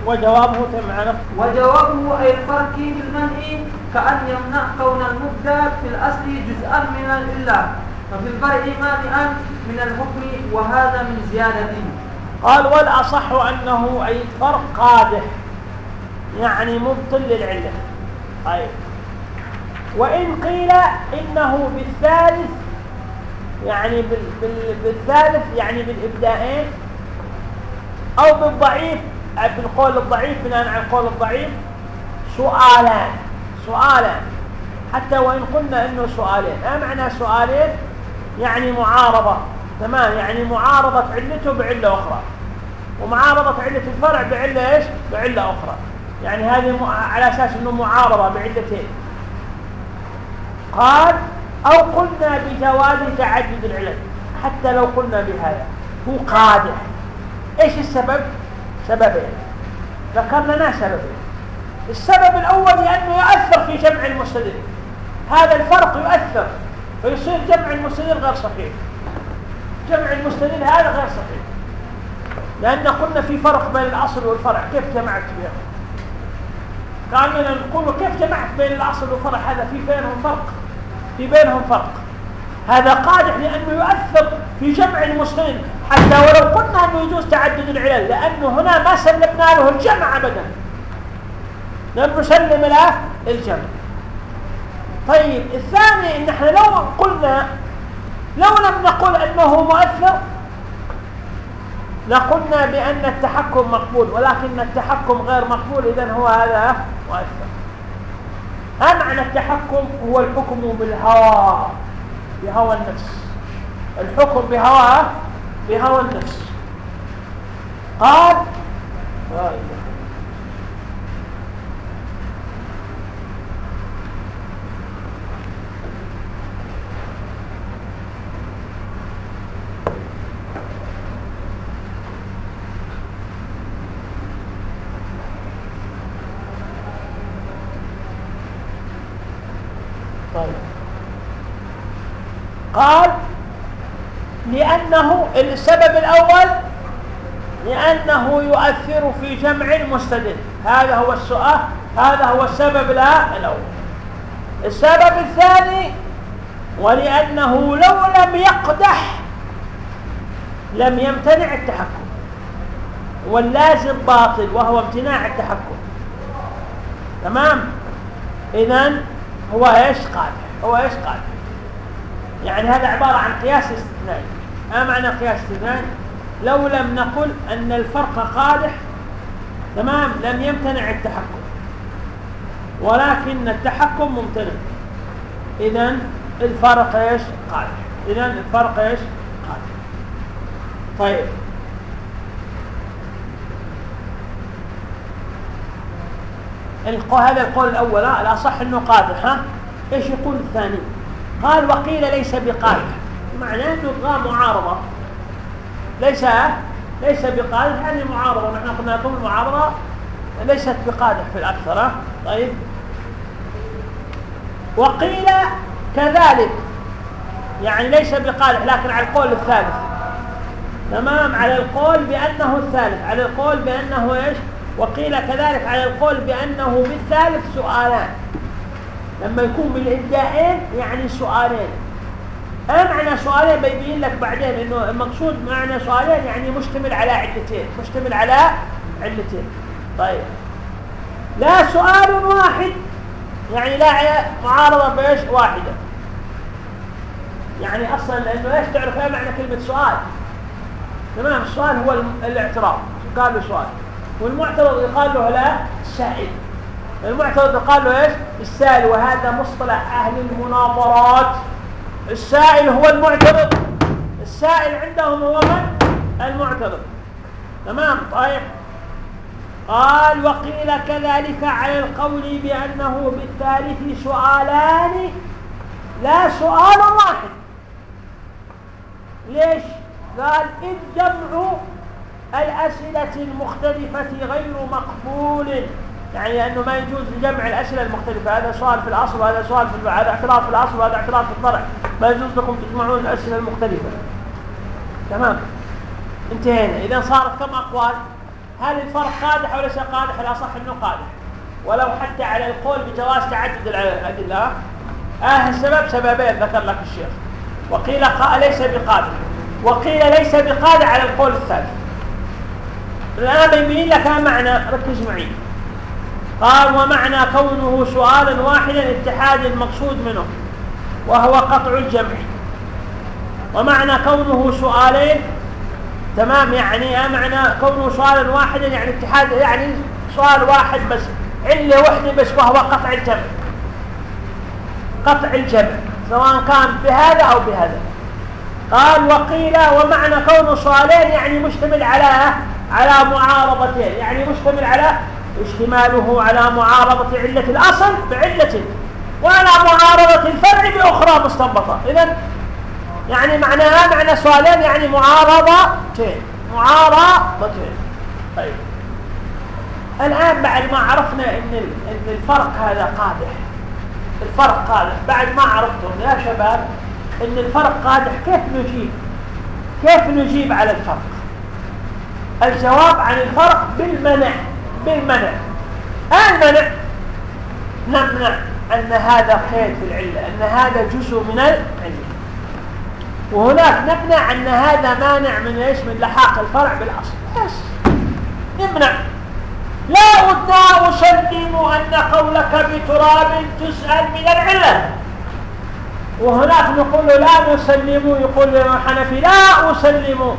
وجوابه تمعنا وجوابه أي الفرق بالمنع كأن يمنع كون المبدأ في الأصل جزءا من العلة ففي الفرع مانعا من الحكم وهذا من زيادة. قال والأصح أنه أي الفرق قادح. يعني مبطل للعلة طيب. وإن قيل إنه بالثالث يعني بال بال بالثالث يعني بالإبداءين أو بالضعيف بالقول الضعيف بناء على القول الضعيف سؤالان سؤالان. حتى وإن قلنا إنه سؤالين ما معنى سؤالين؟ يعني معارضة. تمام. يعني معارضة علته بعلة أخرى. ومعارضة علة الفرع بعلة إيش؟ بعلة أخرى. يعني هذه على أساس أنه معارضة بعلتين قال أو قلنا بجواز تعدد العلل حتى لو قلنا بهذا. هو قادح. إيش السبب؟ سببين. ذكرنا لنا سببين. السبب الأول لأنه يؤثر في جمع المستدل هذا الفرق يؤثر فيصير جمع المستدل غير صحيح. جمع المستدل هذا غير صحيح. لأن قلنا في فرق بين الأصل والفرع. كيف جمعت بينهم؟ كأننا نقول كيف جمعت بين الأصل والفرع؟ هذا في بينهم فرق. في بينهم فرق. هذا قادح لأنه يؤثر في جمع المسلمين حتى ولو قلنا أنه يجوز تعدد العلل لأنه هنا ما سلمنا له الجمع أبدا. لم نسلم له الجمع. طيب الثاني ان إحنا لو قلنا لو لم نقل أنه مؤثر لقلنا بأن التحكم مقبول ولكن التحكم غير مقبول اذا هو هذا مؤثر. ما معنى التحكم هو الحكم بالهوى بهوى النفس. الحكم بهوى بهوى النفس. قال طيب قال لأنه السبب الأول لأنه يؤثر في جمع المستدل. هذا هو السؤال هذا هو السبب الأول. السبب الثاني ولأنه لو لم يقدح لم يمتنع التحكم واللازم باطل وهو امتناع التحكم. تمام؟ اذا هو إيش قادح هو إيش قادح يعني هذا عبارة عن قياس استثنائي ما معنى قياس استثنائي لو لم نقل أن الفرق قادح تمام لم يمتنع التحكم ولكن التحكم ممتنع. إذا الفرق إيش؟ قادح. إذا الفرق إيش؟ قادح. طيب. هذا القول الأول الأصح أنه قادح ها؟ إيش يقول الثاني؟ قال وقيل ليس بقادح. معناه أنه معارضة. ليس ليس بقادح يعني معارضة. نحن قلنا لكم المعارضة ليست بقادح في الأكثر طيب. وقيل كذلك يعني ليس بقادح لكن على القول الثالث. تمام؟ على القول بأنه الثالث. على القول بأنه إيش؟ وقيل كذلك على القول بأنه بالثالث سؤالان. لما يكون بالإبداعين يعني سؤالين. أه معنى سؤالين بيبين لك بعدين إنه المقصود معنى سؤالين يعني مشتمل على علتين مشتمل على علتين. طيب. لا سؤال واحد يعني لا معارضة بإيش؟ واحدة. يعني أصلا لأنه إيش تعرف إيه معنى كلمة سؤال؟ تمام؟ السؤال هو الاعتراف قال له سؤال. والمعترض يقال له لا السائل. المعترض يقال له إيش؟ السائل وهذا مصطلح أهل المناظرات. السائل هو المعترض. السائل عندهم هو من؟ المعترض. تمام طيب. قال وقيل كذلك على القول بأنه بالثالث سؤالان. لا سؤال واحد. ليش؟ قال إذ جمع الأسئلة المختلفة غير مقبول. يعني لأنه ما يجوز جمع الأسئلة المختلفة. هذا سؤال في الأصل وهذا سؤال في هذا اعتراف في الأصل وهذا اعتراف في الفرع. ما يجوز لكم تجمعون الأسئلة المختلفة. تمام؟ انتهينا. إذا صارت كم أقوال؟ هل الفرق قادح وليس قادح الأصح أنه قادح. ولو حتى على القول بجواز تعدد الأدلة آه السبب سببين ذكر لك الشيخ. وقيل ليس بقادح. وقيل ليس بقادح على القول الثالث. الآن بيبين لك معنى. ركز معي. قال ومعنى كونه سؤالا واحدا اتحاد المقصود منه وهو قطع الجمع. ومعنى كونه سؤالين تمام؟ يعني معنى كونه سؤالا واحدا يعني اتحاد يعني سؤال واحد بس علة واحدة بس وهو قطع الجمع. قطع الجمع سواء كان بهذا أو بهذا. قال وقيل ومعنى كونه سؤالين يعني مشتمل على على معارضتين يعني مشتمل على اشتماله على معارضة علة الأصل بعلة وعلى معارضة الفرع بأخرى مستنبطة. إذا يعني معناها معنى سؤالين يعني معارضتين. معارضتين. طيب. الآن بعد ما عرفنا إن الفرق هذا قادح. الفرق قادح. بعد ما عرفتم يا شباب إن الفرق قادح كيف نجيب؟ كيف نجيب على الفرق؟ الجواب عن الفرق بالمنع. بالمنع. المنع نمنع أن هذا خير في العلة أن هذا جزء من العلة. وهناك نمنع أن هذا مانع من إيش؟ من لحاق الفرع بالأصل. بس. نمنع. لا بد أسلم أن قولك بتراب تسأل من العلة. وهناك نقول لا نسلم يقول الحنفي لا أسلم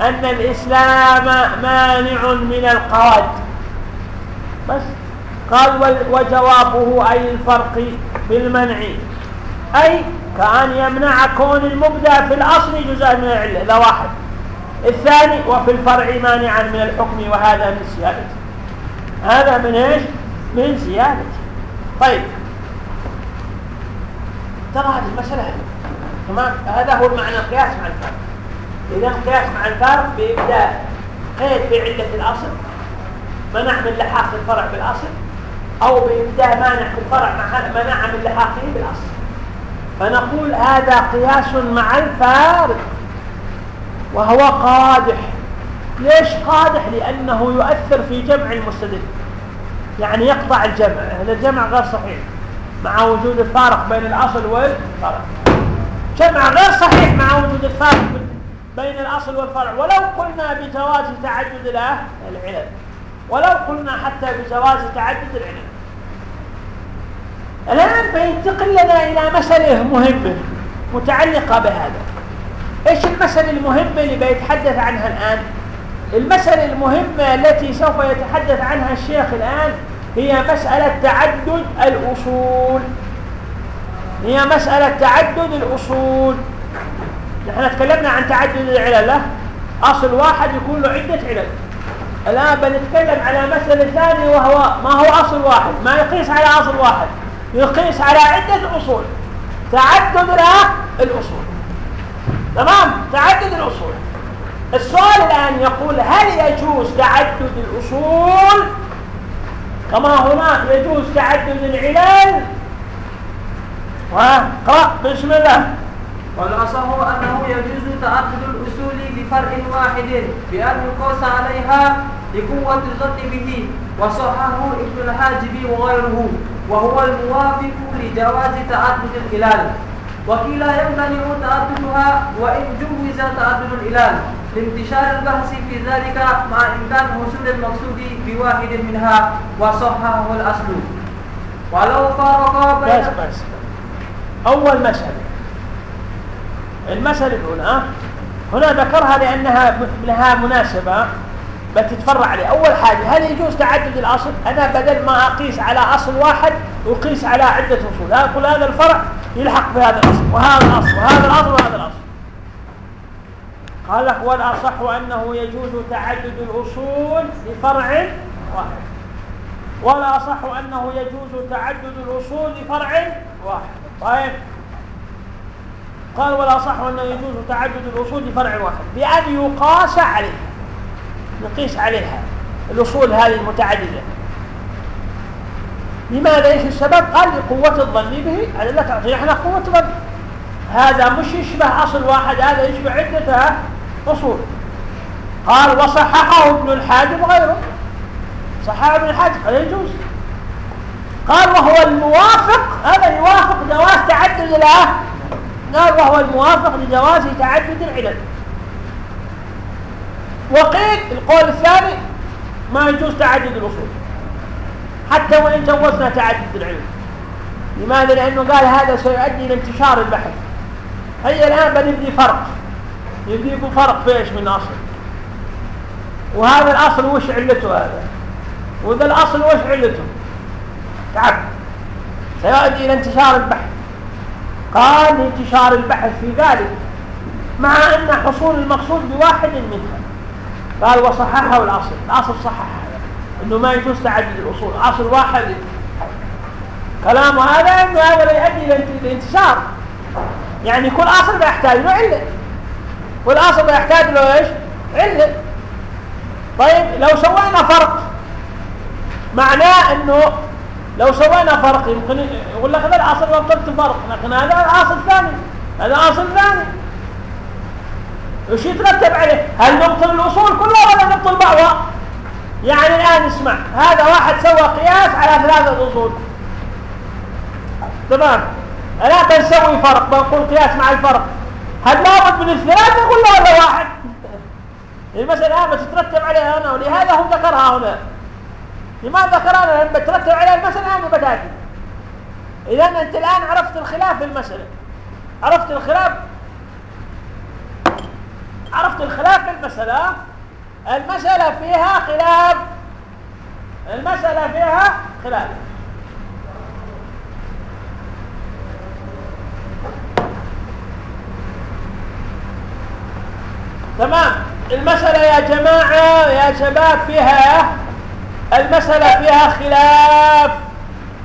أن الإسلام مانع من القواعد بس قال وجوابه أي الفرق في المنع. أي كأن يمنع كون المبدع في الأصل جزء من العلة لا واحد. الثاني وفي الفرع مانعا من الحكم وهذا من زيادته هذا من إيش؟ من زيادته طيب. ترى هذه المسألة تمام؟ هذا هو المعنى القياس مع الفرق. إذا قياس مع الفرق بإبداء قيد بعلة الأصل منع من لحاق الفرع بالأصل أو بإبداء مانع في الفرع منع من لحاقه بالأصل. فنقول هذا قياس مع الفارق وهو قادح. ليش قادح؟ لأنه يؤثر في جمع المستدل. يعني يقطع الجمع. هذا الجمع غير صحيح. مع وجود الفارق بين الأصل والفرع. جمع غير صحيح مع وجود الفارق بين الأصل والفرع. ولو قلنا بجواز تعدد العلل. ولو قلنا حتى بجواز تعدد العلل الآن بينتقل لنا إلى مسألة مهمة متعلقة بهذا. إيش المسألة المهمة اللي بيتحدث عنها الآن؟ المسألة المهمة التي سوف يتحدث عنها الشيخ الآن هي مسألة تعدد الأصول. هي مسألة تعدد الأصول. نحن تكلمنا عن تعدد العلل أصل واحد يكون له عدة علل. الآن بنتكلم على مسألة ثانية وهو ما هو أصل واحد. ما يقيس على أصل واحد. يقيس على عدة أصول. تعدد الأصول. تمام؟ تعدد الأصول. السؤال الآن يقول هل يجوز تعدد الأصول؟ كما هناك يجوز تعدد العلل. وقرأ بسم الله. والأصح أنه يجوز تعدد الأصول بفرع واحد بأن يقاس عليها لقوة الظن به وصححه ابن الحاجب وغيره وهو الموافق لجواز تعدد الهلال وقيل يمتنع تعددها وإن جوز تعدد الهلال لانتشار البحث في ذلك مع إمكان حصول المقصود بواحد منها وصححه الأصل. ولو فارق بين بس بس. أول مسألة. المسألة الأولى هنا ذكرها لأنها لها مناسبة بتتفرع عليه. أول حاجة هل يجوز تعدد الأصل؟ أنا بدل ما أقيس على أصل واحد أقيس على عدة أصول. أقول هذا الفرع يلحق بهذا الأصل. وهذا الأصل وهذا الأصل وهذا الأصل. قال لك والأصح أنه يجوز تعدد الأصول لفرع واحد. والأصح أنه يجوز تعدد الأصول لفرع واحد. طيب. قال والأصح أنه يجوز تعدد الأصول لفرع واحد. بأن يقاس عليه نقيس عليها الأصول هذه المتعددة. لماذا؟ إيش السبب؟ قال لقوة الظن به هذا لا تعطي إحنا قوة ظن هذا مش يشبه أصل واحد هذا يشبه عدة أصول. قال وصححه ابن الحاجب وغيره. صححه ابن الحاجب هذا يجوز. قال وهو الموافق هذا يوافق جواز تعدد الآه قال وهو الموافق لجواز تعدد العلل. وقيل القول الثاني ما يجوز تعدد الأصول. حتى وإن جوزنا تعدد العلم لماذا؟ لأنه قال هذا سيؤدي إلى انتشار البحث. هيا الآن بنبدي فرق. يبديكم فرق في إيش من أصل. وهذا الأصل وش علته هذا؟ وذا الأصل وش علته؟ تعب. سيؤدي إلى انتشار البحث. قال انتشار البحث في ذلك مع أن حصول المقصود بواحد منها. قال وصححه الأصل الأصل صحح أنه ما يجوز تعدد الأصول أصل واحد. كلامه هذا أنه هذا لا يؤدي إلى الانتشار. يعني كل أصل بيحتاج له علة. والأصل بيحتاج له إيش؟ علة. طيب لو سوينا فرق معناه أنه لو سوينا فرق يمكن يقول لك هذا الأصل وقلت فرق لكن هذا الأصل ثاني هذا أصل ثاني. وش يترتب عليه؟ هل نبطل الأصول كلها ولا نبطل بعضها؟ يعني الآن اسمع هذا واحد سوى قياس على ثلاثة أصول. تمام؟ الآن بنسوي فرق بنقول قياس مع الفرق. هل لابد من الثلاثة كلها ولا واحد. [laughs] المسألة هذه بتترتب عليها هنا ولهذا هم ذكرها هنا. لماذا ذكرها لأن بترتب عليها المسألة؟ هذه بتاتي إذا أنت الآن عرفت الخلاف في المسألة. عرفت الخلاف؟ عرفت الخلاف في المسألة. المسألة فيها خلاف. المسألة فيها خلاف. تمام. المسألة يا جماعة يا شباب فيها المسألة فيها خلاف.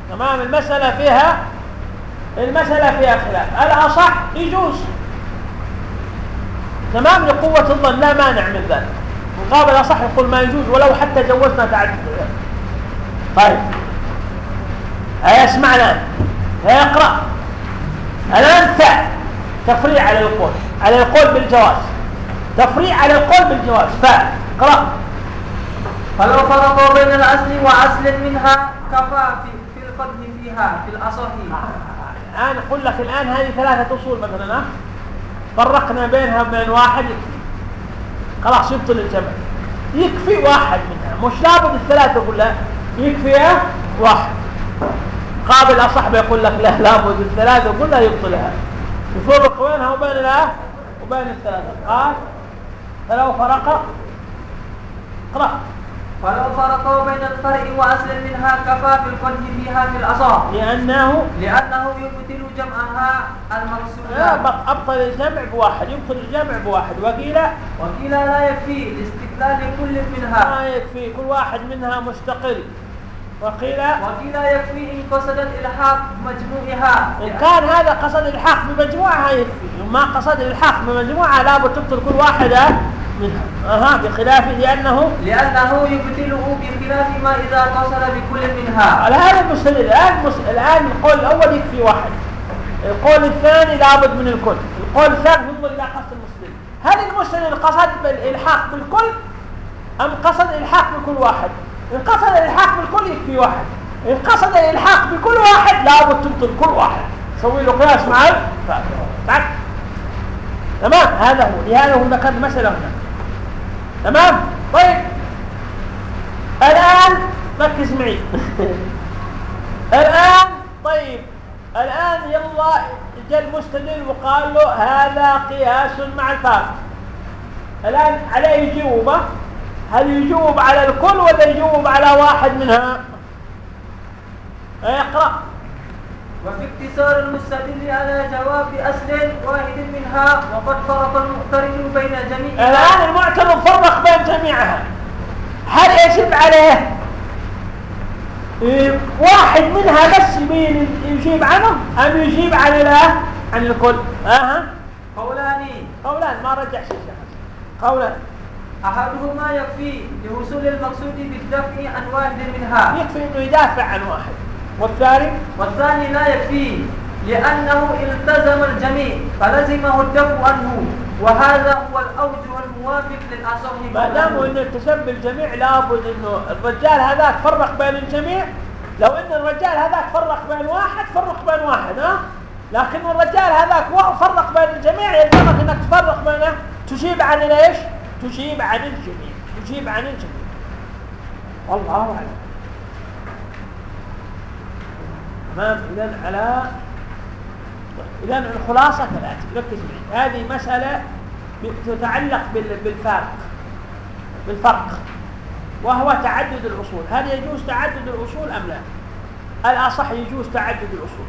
تمام؟ المسألة فيها المسألة فيها خلاف. الأصح يجوز. تمام؟ لقوة الظن لا مانع من ذلك. مقابل صح يقول ما يجوز ولو حتى جوزنا تعدد طيب. هيا اسمعنا هيا اقرأ الآن تاء تفريع على القول؟ على القول بالجواز. تفريع على القول بالجواز. فاء قرأ فلو فرقوا بين الأصل وأصل منها كفى في, في القدم فيها في الأصح. الآن أقول لك الآن هذه ثلاثة أصول مثلا فرقنا بينها وبين واحد يكفي خلاص يبطل الجمع يكفي واحد منها. مش لابد الثلاثة كلها يكفي واحد. قابل أصحب يقول لك لا لابد الثلاثة كلها يبطلها يفرق بينها وبين لا وبين الثلاثة. قال فلو فرق اقرأ. فلو فرقوا بين الفرع وأصل منها كفى القدم فيها في الأصح لأنه لأنه يبطل جمعها المقصود. لا أبطل الجمع بواحد يبطل الجمع بواحد. وقيل وقيل لا يكفي لاستقلال كل منها. ما يكفي كل واحد منها مستقل. وقيل وقيل يكفي إن قصد الإلحاق بمجموعها. إن كان هذا قصد الحاق بمجموعها يكفي. وما قصد الحاق بمجموعها لابد تبطل كل واحدة منها أها بخلاف لأنه لأنه يبطله بخلاف ما إذا قصد بكل منها. على هذا المستدل الآن مس... الآن القول الأول يكفي واحد. القول الثاني لابد من الكل. القول الثاني ينظر إلى قصد المستدل هل المستدل قصد بالإلحاق بالكل أم قصد الإلحاق بكل واحد؟ إن قصد الإلحاق بالكل يكفي واحد. إن قصد الإلحاق بكل واحد لابد تبطل كل واحد. سوي له قياس مع تعال. تمام؟ هذا هو. لهذا هو ذكر المسألة هنا. تمام؟ طيب. الآن ركز معي. [laughs] الآن طيب. الآن يلا جاء المستدل وقال له هذا قياس مع الفارق الآن عليه يجوبه هل يجوب على الكل ولا يجوب على واحد منها؟ اقرأ. وفي اقتصار المستدل على جواب أصل واحد منها وقد فرق المعترض بين جميعها الآن المعترض فرق بين جميعها. هل يجب عليه؟ إيه، واحد منها بس يجيب عنه؟ أم يجيب عن لا؟ عن الكل. أه. قولان قولان ما رجع شيء. قولان. أحدهما يكفي لوصول المقصود بالدفع عن واحد منها. يكفي أنه يدافع عن واحد. والثاني؟ والثاني لا يكفي لأنه التزم الجميع فلزمه الدفع عنه. وهذا هو الأوجه الموافق للأصح. ما دام إنه التزم بالجميع لابد إنه الرجال هذاك فرق بين الجميع. لو إن الرجال هذاك فرق بين واحد فرق بين واحد ها؟ لكن الرجال هذاك فرق بين الجميع يلزمك إنك تفرق بينه. تجيب عن إيش؟ تجيب عن الجميع تجيب عن الجميع. والله أعلم. تمام؟ اذا على اذا الخلاصة كالاتي ركز معي. هذه مسألة تتعلق بالفارق بالفرق. وهو تعدد الأصول. هل يجوز تعدد الأصول أم لا؟ الاصح يجوز تعدد الأصول؟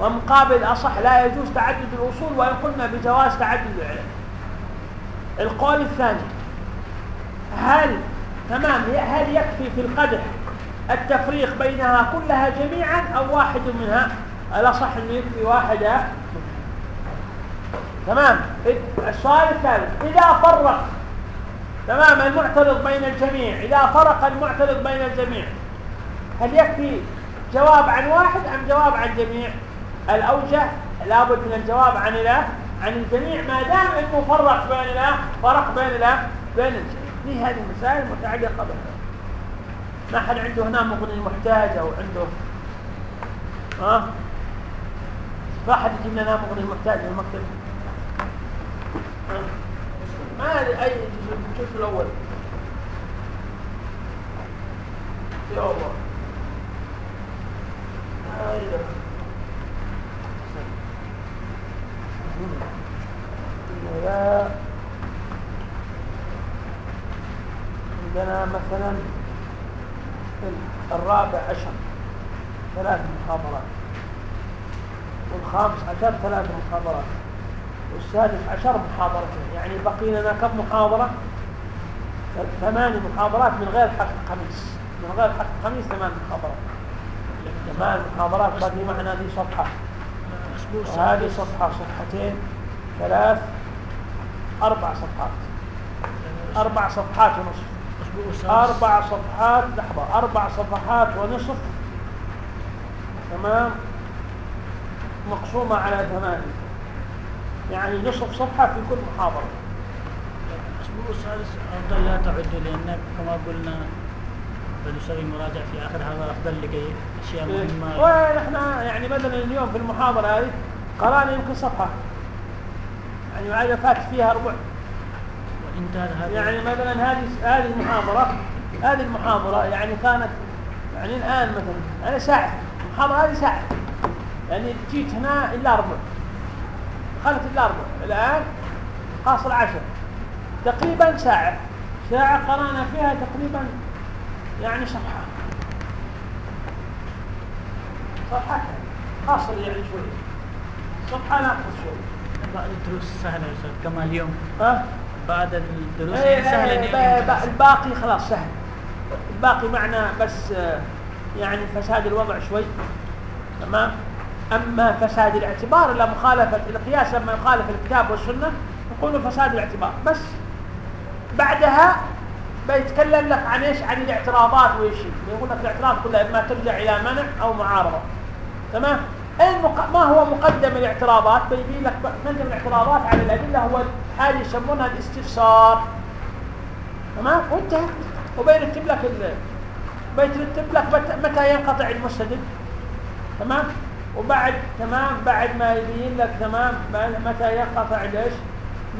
ومقابل الاصح لا يجوز تعدد الأصول وإن قلنا بجواز تعدد العلم. القول الثاني هل تمام هل يكفي في القدح التفريق بينها كلها جميعا أو واحد منها؟ الاصح إنه يكفي واحدة تمام. السؤال الثالث إذا فرق تمام المعترض بين الجميع إذا فرق المعترض بين الجميع هل يكفي جواب عن واحد أم جواب عن جميع؟ الأوجه لابد من الجواب عن اله عن الجميع ما دام انه فرق بين لا فرق بين لا بين الجميع في هذه المسائل متعلقة بها. ما حد عنده هنا مغني محتاج أو عنده ها؟ ما حد يجيب لنا مغني محتاج في المكتب. ما أي الجزء الأول. يا الله. لا عندنا مثلا الرابع عشر ثلاث محاضرات والخامس عشر ثلاث محاضرات والسادس عشر محاضرتين يعني بقي لنا كم محاضرة ثمان محاضرات من غير حق الخميس من غير حق الخميس ثمان محاضرات ثمان محاضرات باقي معنا دي صفحة. وهذه صفحة صفحتين ثلاث أربع صفحات. أربع صفحات ونصف. أربع صفحات لحظة. أربع صفحات ونصف. تمام؟ مقسومة على ثمانية. يعني نصف صفحة في كل محاضرة. الأسبوع السادس أفضل لا تعد لأن كما قلنا بنسوي مراجعة في آخر هذا أفضل لكي أشياء إيه. مهمة ونحن يعني مثلا اليوم في المحاضرة هذه قرأنا يمكن صفحة. يعني معايا فات فيها ربع وانتهت هذه يعني مثلا هذه هذه المحاضرة هذه المحاضرة يعني كانت يعني الآن مثلا أنا ساعة المحاضرة هذه ساعة. يعني جيت هنا إلا ربع دخلت إلا ربع الآن حاصل عشر. تقريبا ساعة. ساعة قرأنا فيها تقريبا يعني صفحة. صفحة. حاصل يعني شوي. صفحة ناقص شوي. بعد الدروس سهلة يا أستاذ. كما اليوم. ها؟ بعد الدروس إيه، سهلة إيه، ب- الباقي خلاص سهل. الباقي معنا بس آه، يعني فساد الوضع شوي. تمام؟ أما فساد الاعتبار الا مخالفة القياس لما يخالف الكتاب والسنة نقول فساد الاعتبار. بس بعدها بيتكلم لك عن إيش؟ عن الاعتراضات وإيش؟ يقول لك الاعتراض كلها إما ترجع إلى منع أو معارضة. تمام؟ المق... ما هو مقدم الاعتراضات؟ بيبين لك مقدم الاعتراضات على الأدلة هو هذه يسمونها الاستفسار. تمام؟ وانتهى. وبيرتب لك ال... بيترتب لك مت- متى ينقطع المستدل تمام؟ وبعد تمام؟ بعد ما يبين لك تمام؟ متى ينقطع ليش؟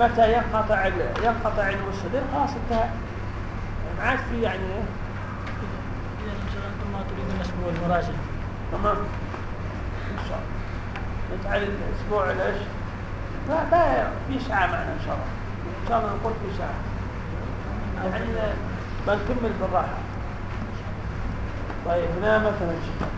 متى ينقطع ال- ينقطع المستدل خلاص انتهى. ما عاد في يعني إيه؟ الله أنتم ما تريدون الأسبوع المراجعة تمام. نجعل الأسبوع لا في ساعة معنا إن شاء الله. إن شاء الله نقول في ساعة. يعني بنكمل بالراحة. طيب هنا مثلا شيء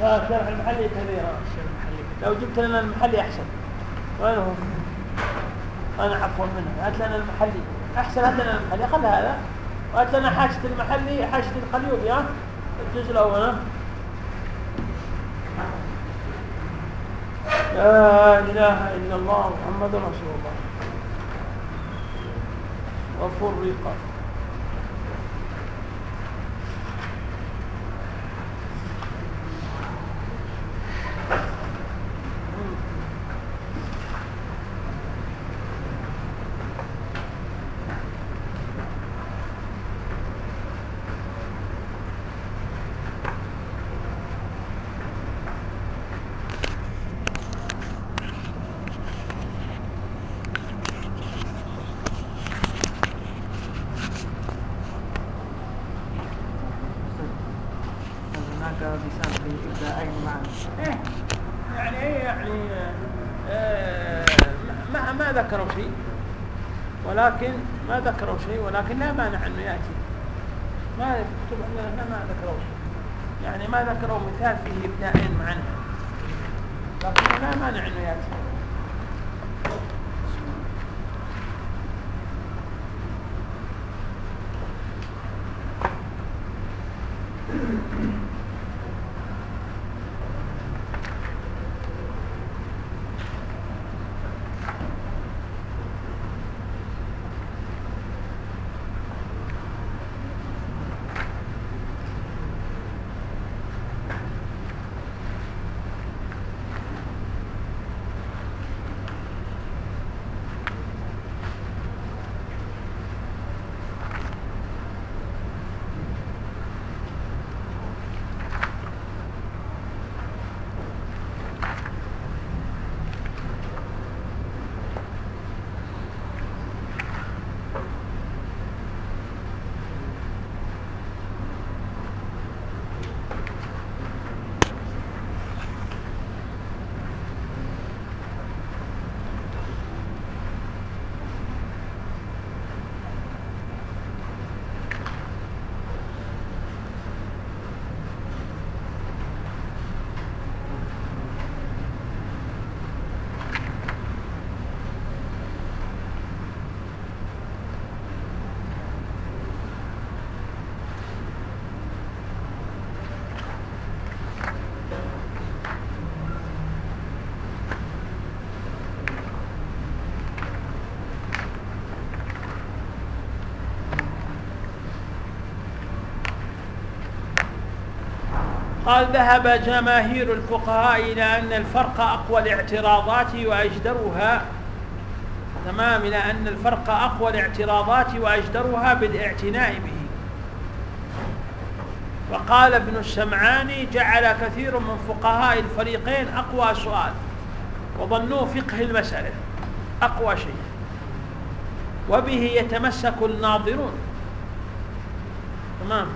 لا الشرح المحلي لو جبت لنا المحلي أحسن. وين هو؟ أنا عفوا منه. هات لنا المحلي. أحسن هات لنا المحلي. خل هذا. وهات لنا حاشة المحلي حاشة القليوبي ها الجزء الأول ها. لا إله إلا الله محمد رسول الله. وفرق هل هناك مثال لإبداعين معا إيه يعني إيه يعني آه، ما ما ذكروا شيء ولكن ما ذكروا شيء ولكن لا مانع إنه يأتي. ما يكتب عندنا ما ذكروا يعني ما ذكروا مثال فيه ابداعين معا لكن لا مانع إنه يأتي. قال ذهب جماهير الفقهاء إلى أن الفرق أقوى الاعتراضات وأجدرها تمام إلى أن الفرق أقوى الاعتراضات وأجدرها بالاعتناء به. وقال ابن السمعاني جعل كثير من فقهاء الفريقين أقوى سؤال وظنوه فقه المسألة أقوى شيء. وبه يتمسك الناظرون. تمام.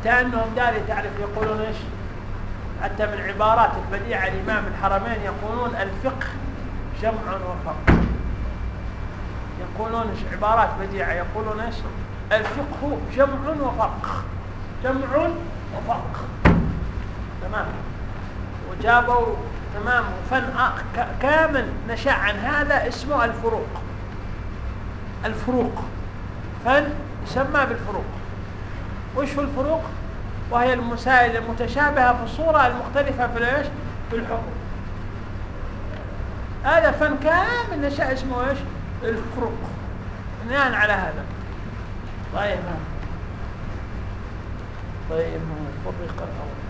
حتى انهم داري تعرف يقولون إيش؟ حتى من عبارات البديعه الإمام الحرمين يقولون الفقه جمع وفرق. يقولون إيش؟ عبارات بديعة يقولون إيش؟ الفقه جمع وفرق. جمع وفرق. تمام؟ وجابوا تمام فن كامل نشأ عن هذا اسمه الفروق. الفروق. فن يسمى بالفروق. وش في الفروق؟ وهي المسائل المتشابهة في الصورة المختلفة في إيش؟ في الحكم هذا فن كامل نشأ اسمه إيش؟ الفروق. بناء على هذا. طيب. طيب. فرق الأول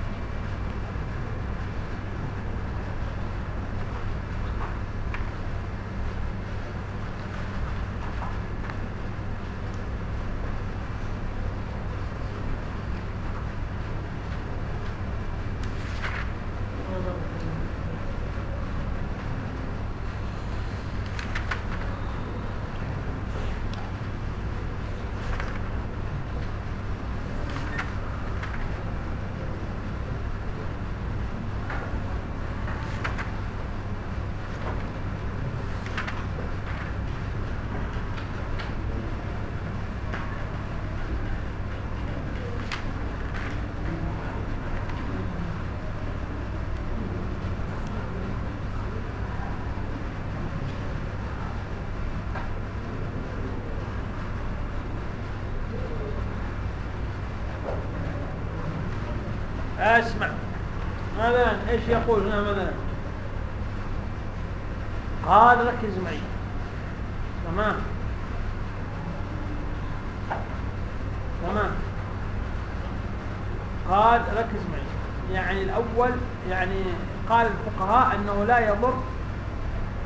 اسمع مثلا إيش يقول هنا مثلا قال ركز معي. تمام؟ تمام؟ قال ركز معي. يعني الأول يعني قال الفقهاء أنه لا يضر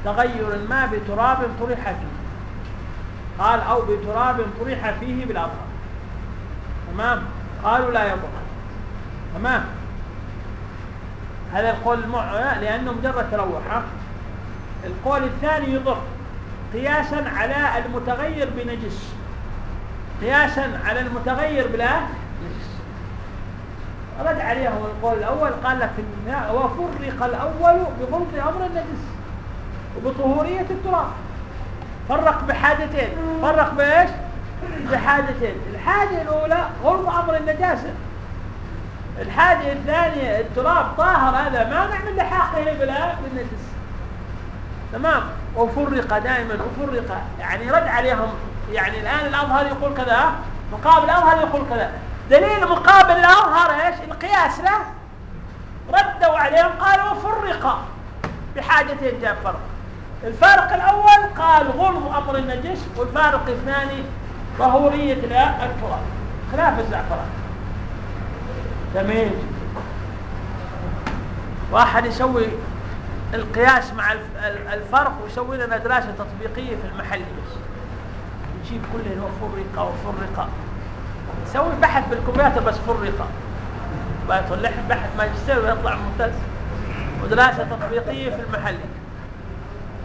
تغير الماء بتراب طرح فيه. قال أو بتراب طرح فيه بالاظهر تمام؟ قالوا لا يضر. تمام؟ هذا القول المع... لأنه مجرد تلوح ها؟ القول الثاني يضر قياسا على المتغير بنجس قياسا على المتغير بلا نجس. رد عليهم القول الأول قال لك وفرق الأول بغلط أمر النجس وبطهورية التراب. فرق بحاجتين فرق بإيش؟ بحاجتين. الحاجة الأولى غلط أمر النجاسة. الحاجة الثانية التراب طاهر هذا ما نعمل لحاقه بلا بالنجس. تمام؟ وفرق دائما وفرق يعني رد عليهم. يعني الآن الأظهر يقول كذا مقابل الأظهر يقول كذا. دليل مقابل الأظهر إيش؟ القياس له. ردوا عليهم قالوا فرق بحاجتين جاء فرق. الفارق الأول قال غلظ أمر النجس والفارق الثاني ظهورية التراب خلاف الزعفران. تميز واحد يسوي القياس مع الفرق ويسوي لنا دراسة تطبيقية في المحل. بس يجيب كل فرق وفرق يسوي بحث بالكمبيوتر بس فرق بيطلع بحث ماجستير ويطلع ممتاز. ودراسة تطبيقية في المحل.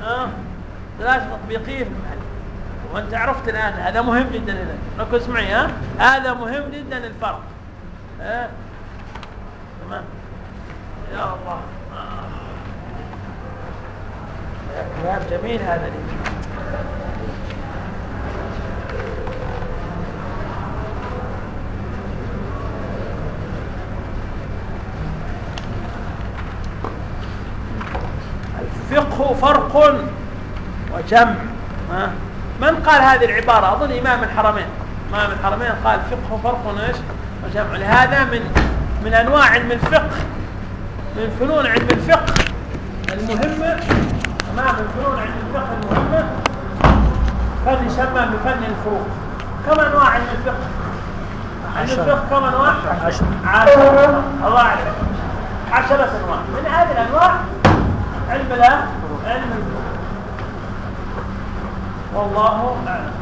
ها؟ دراسة تطبيقية في المحل. وانت عرفت الآن هذا مهم جدا إذا. ركز معي ها؟ هذا مهم جدا الفرق. يا الله. كلام جميل هذا الإمام الفقه فرق وجمع من قال هذه العبارة؟ أظن إمام الحرمين. إمام الحرمين قال فقه فرق وجمع لهذا من من أنواع علم الفقه من فنون علم الفقه المهمة. تمام من فنون علم الفقه المهمة. فن يسمى بفن الفروق كم أنواع علم الفقه؟ علم الفقه كم أنواع عشر. عشرة. الله يعلم. عشرة أنواع. من هذه الأنواع؟ علم لا علم الفروق والله أعلم.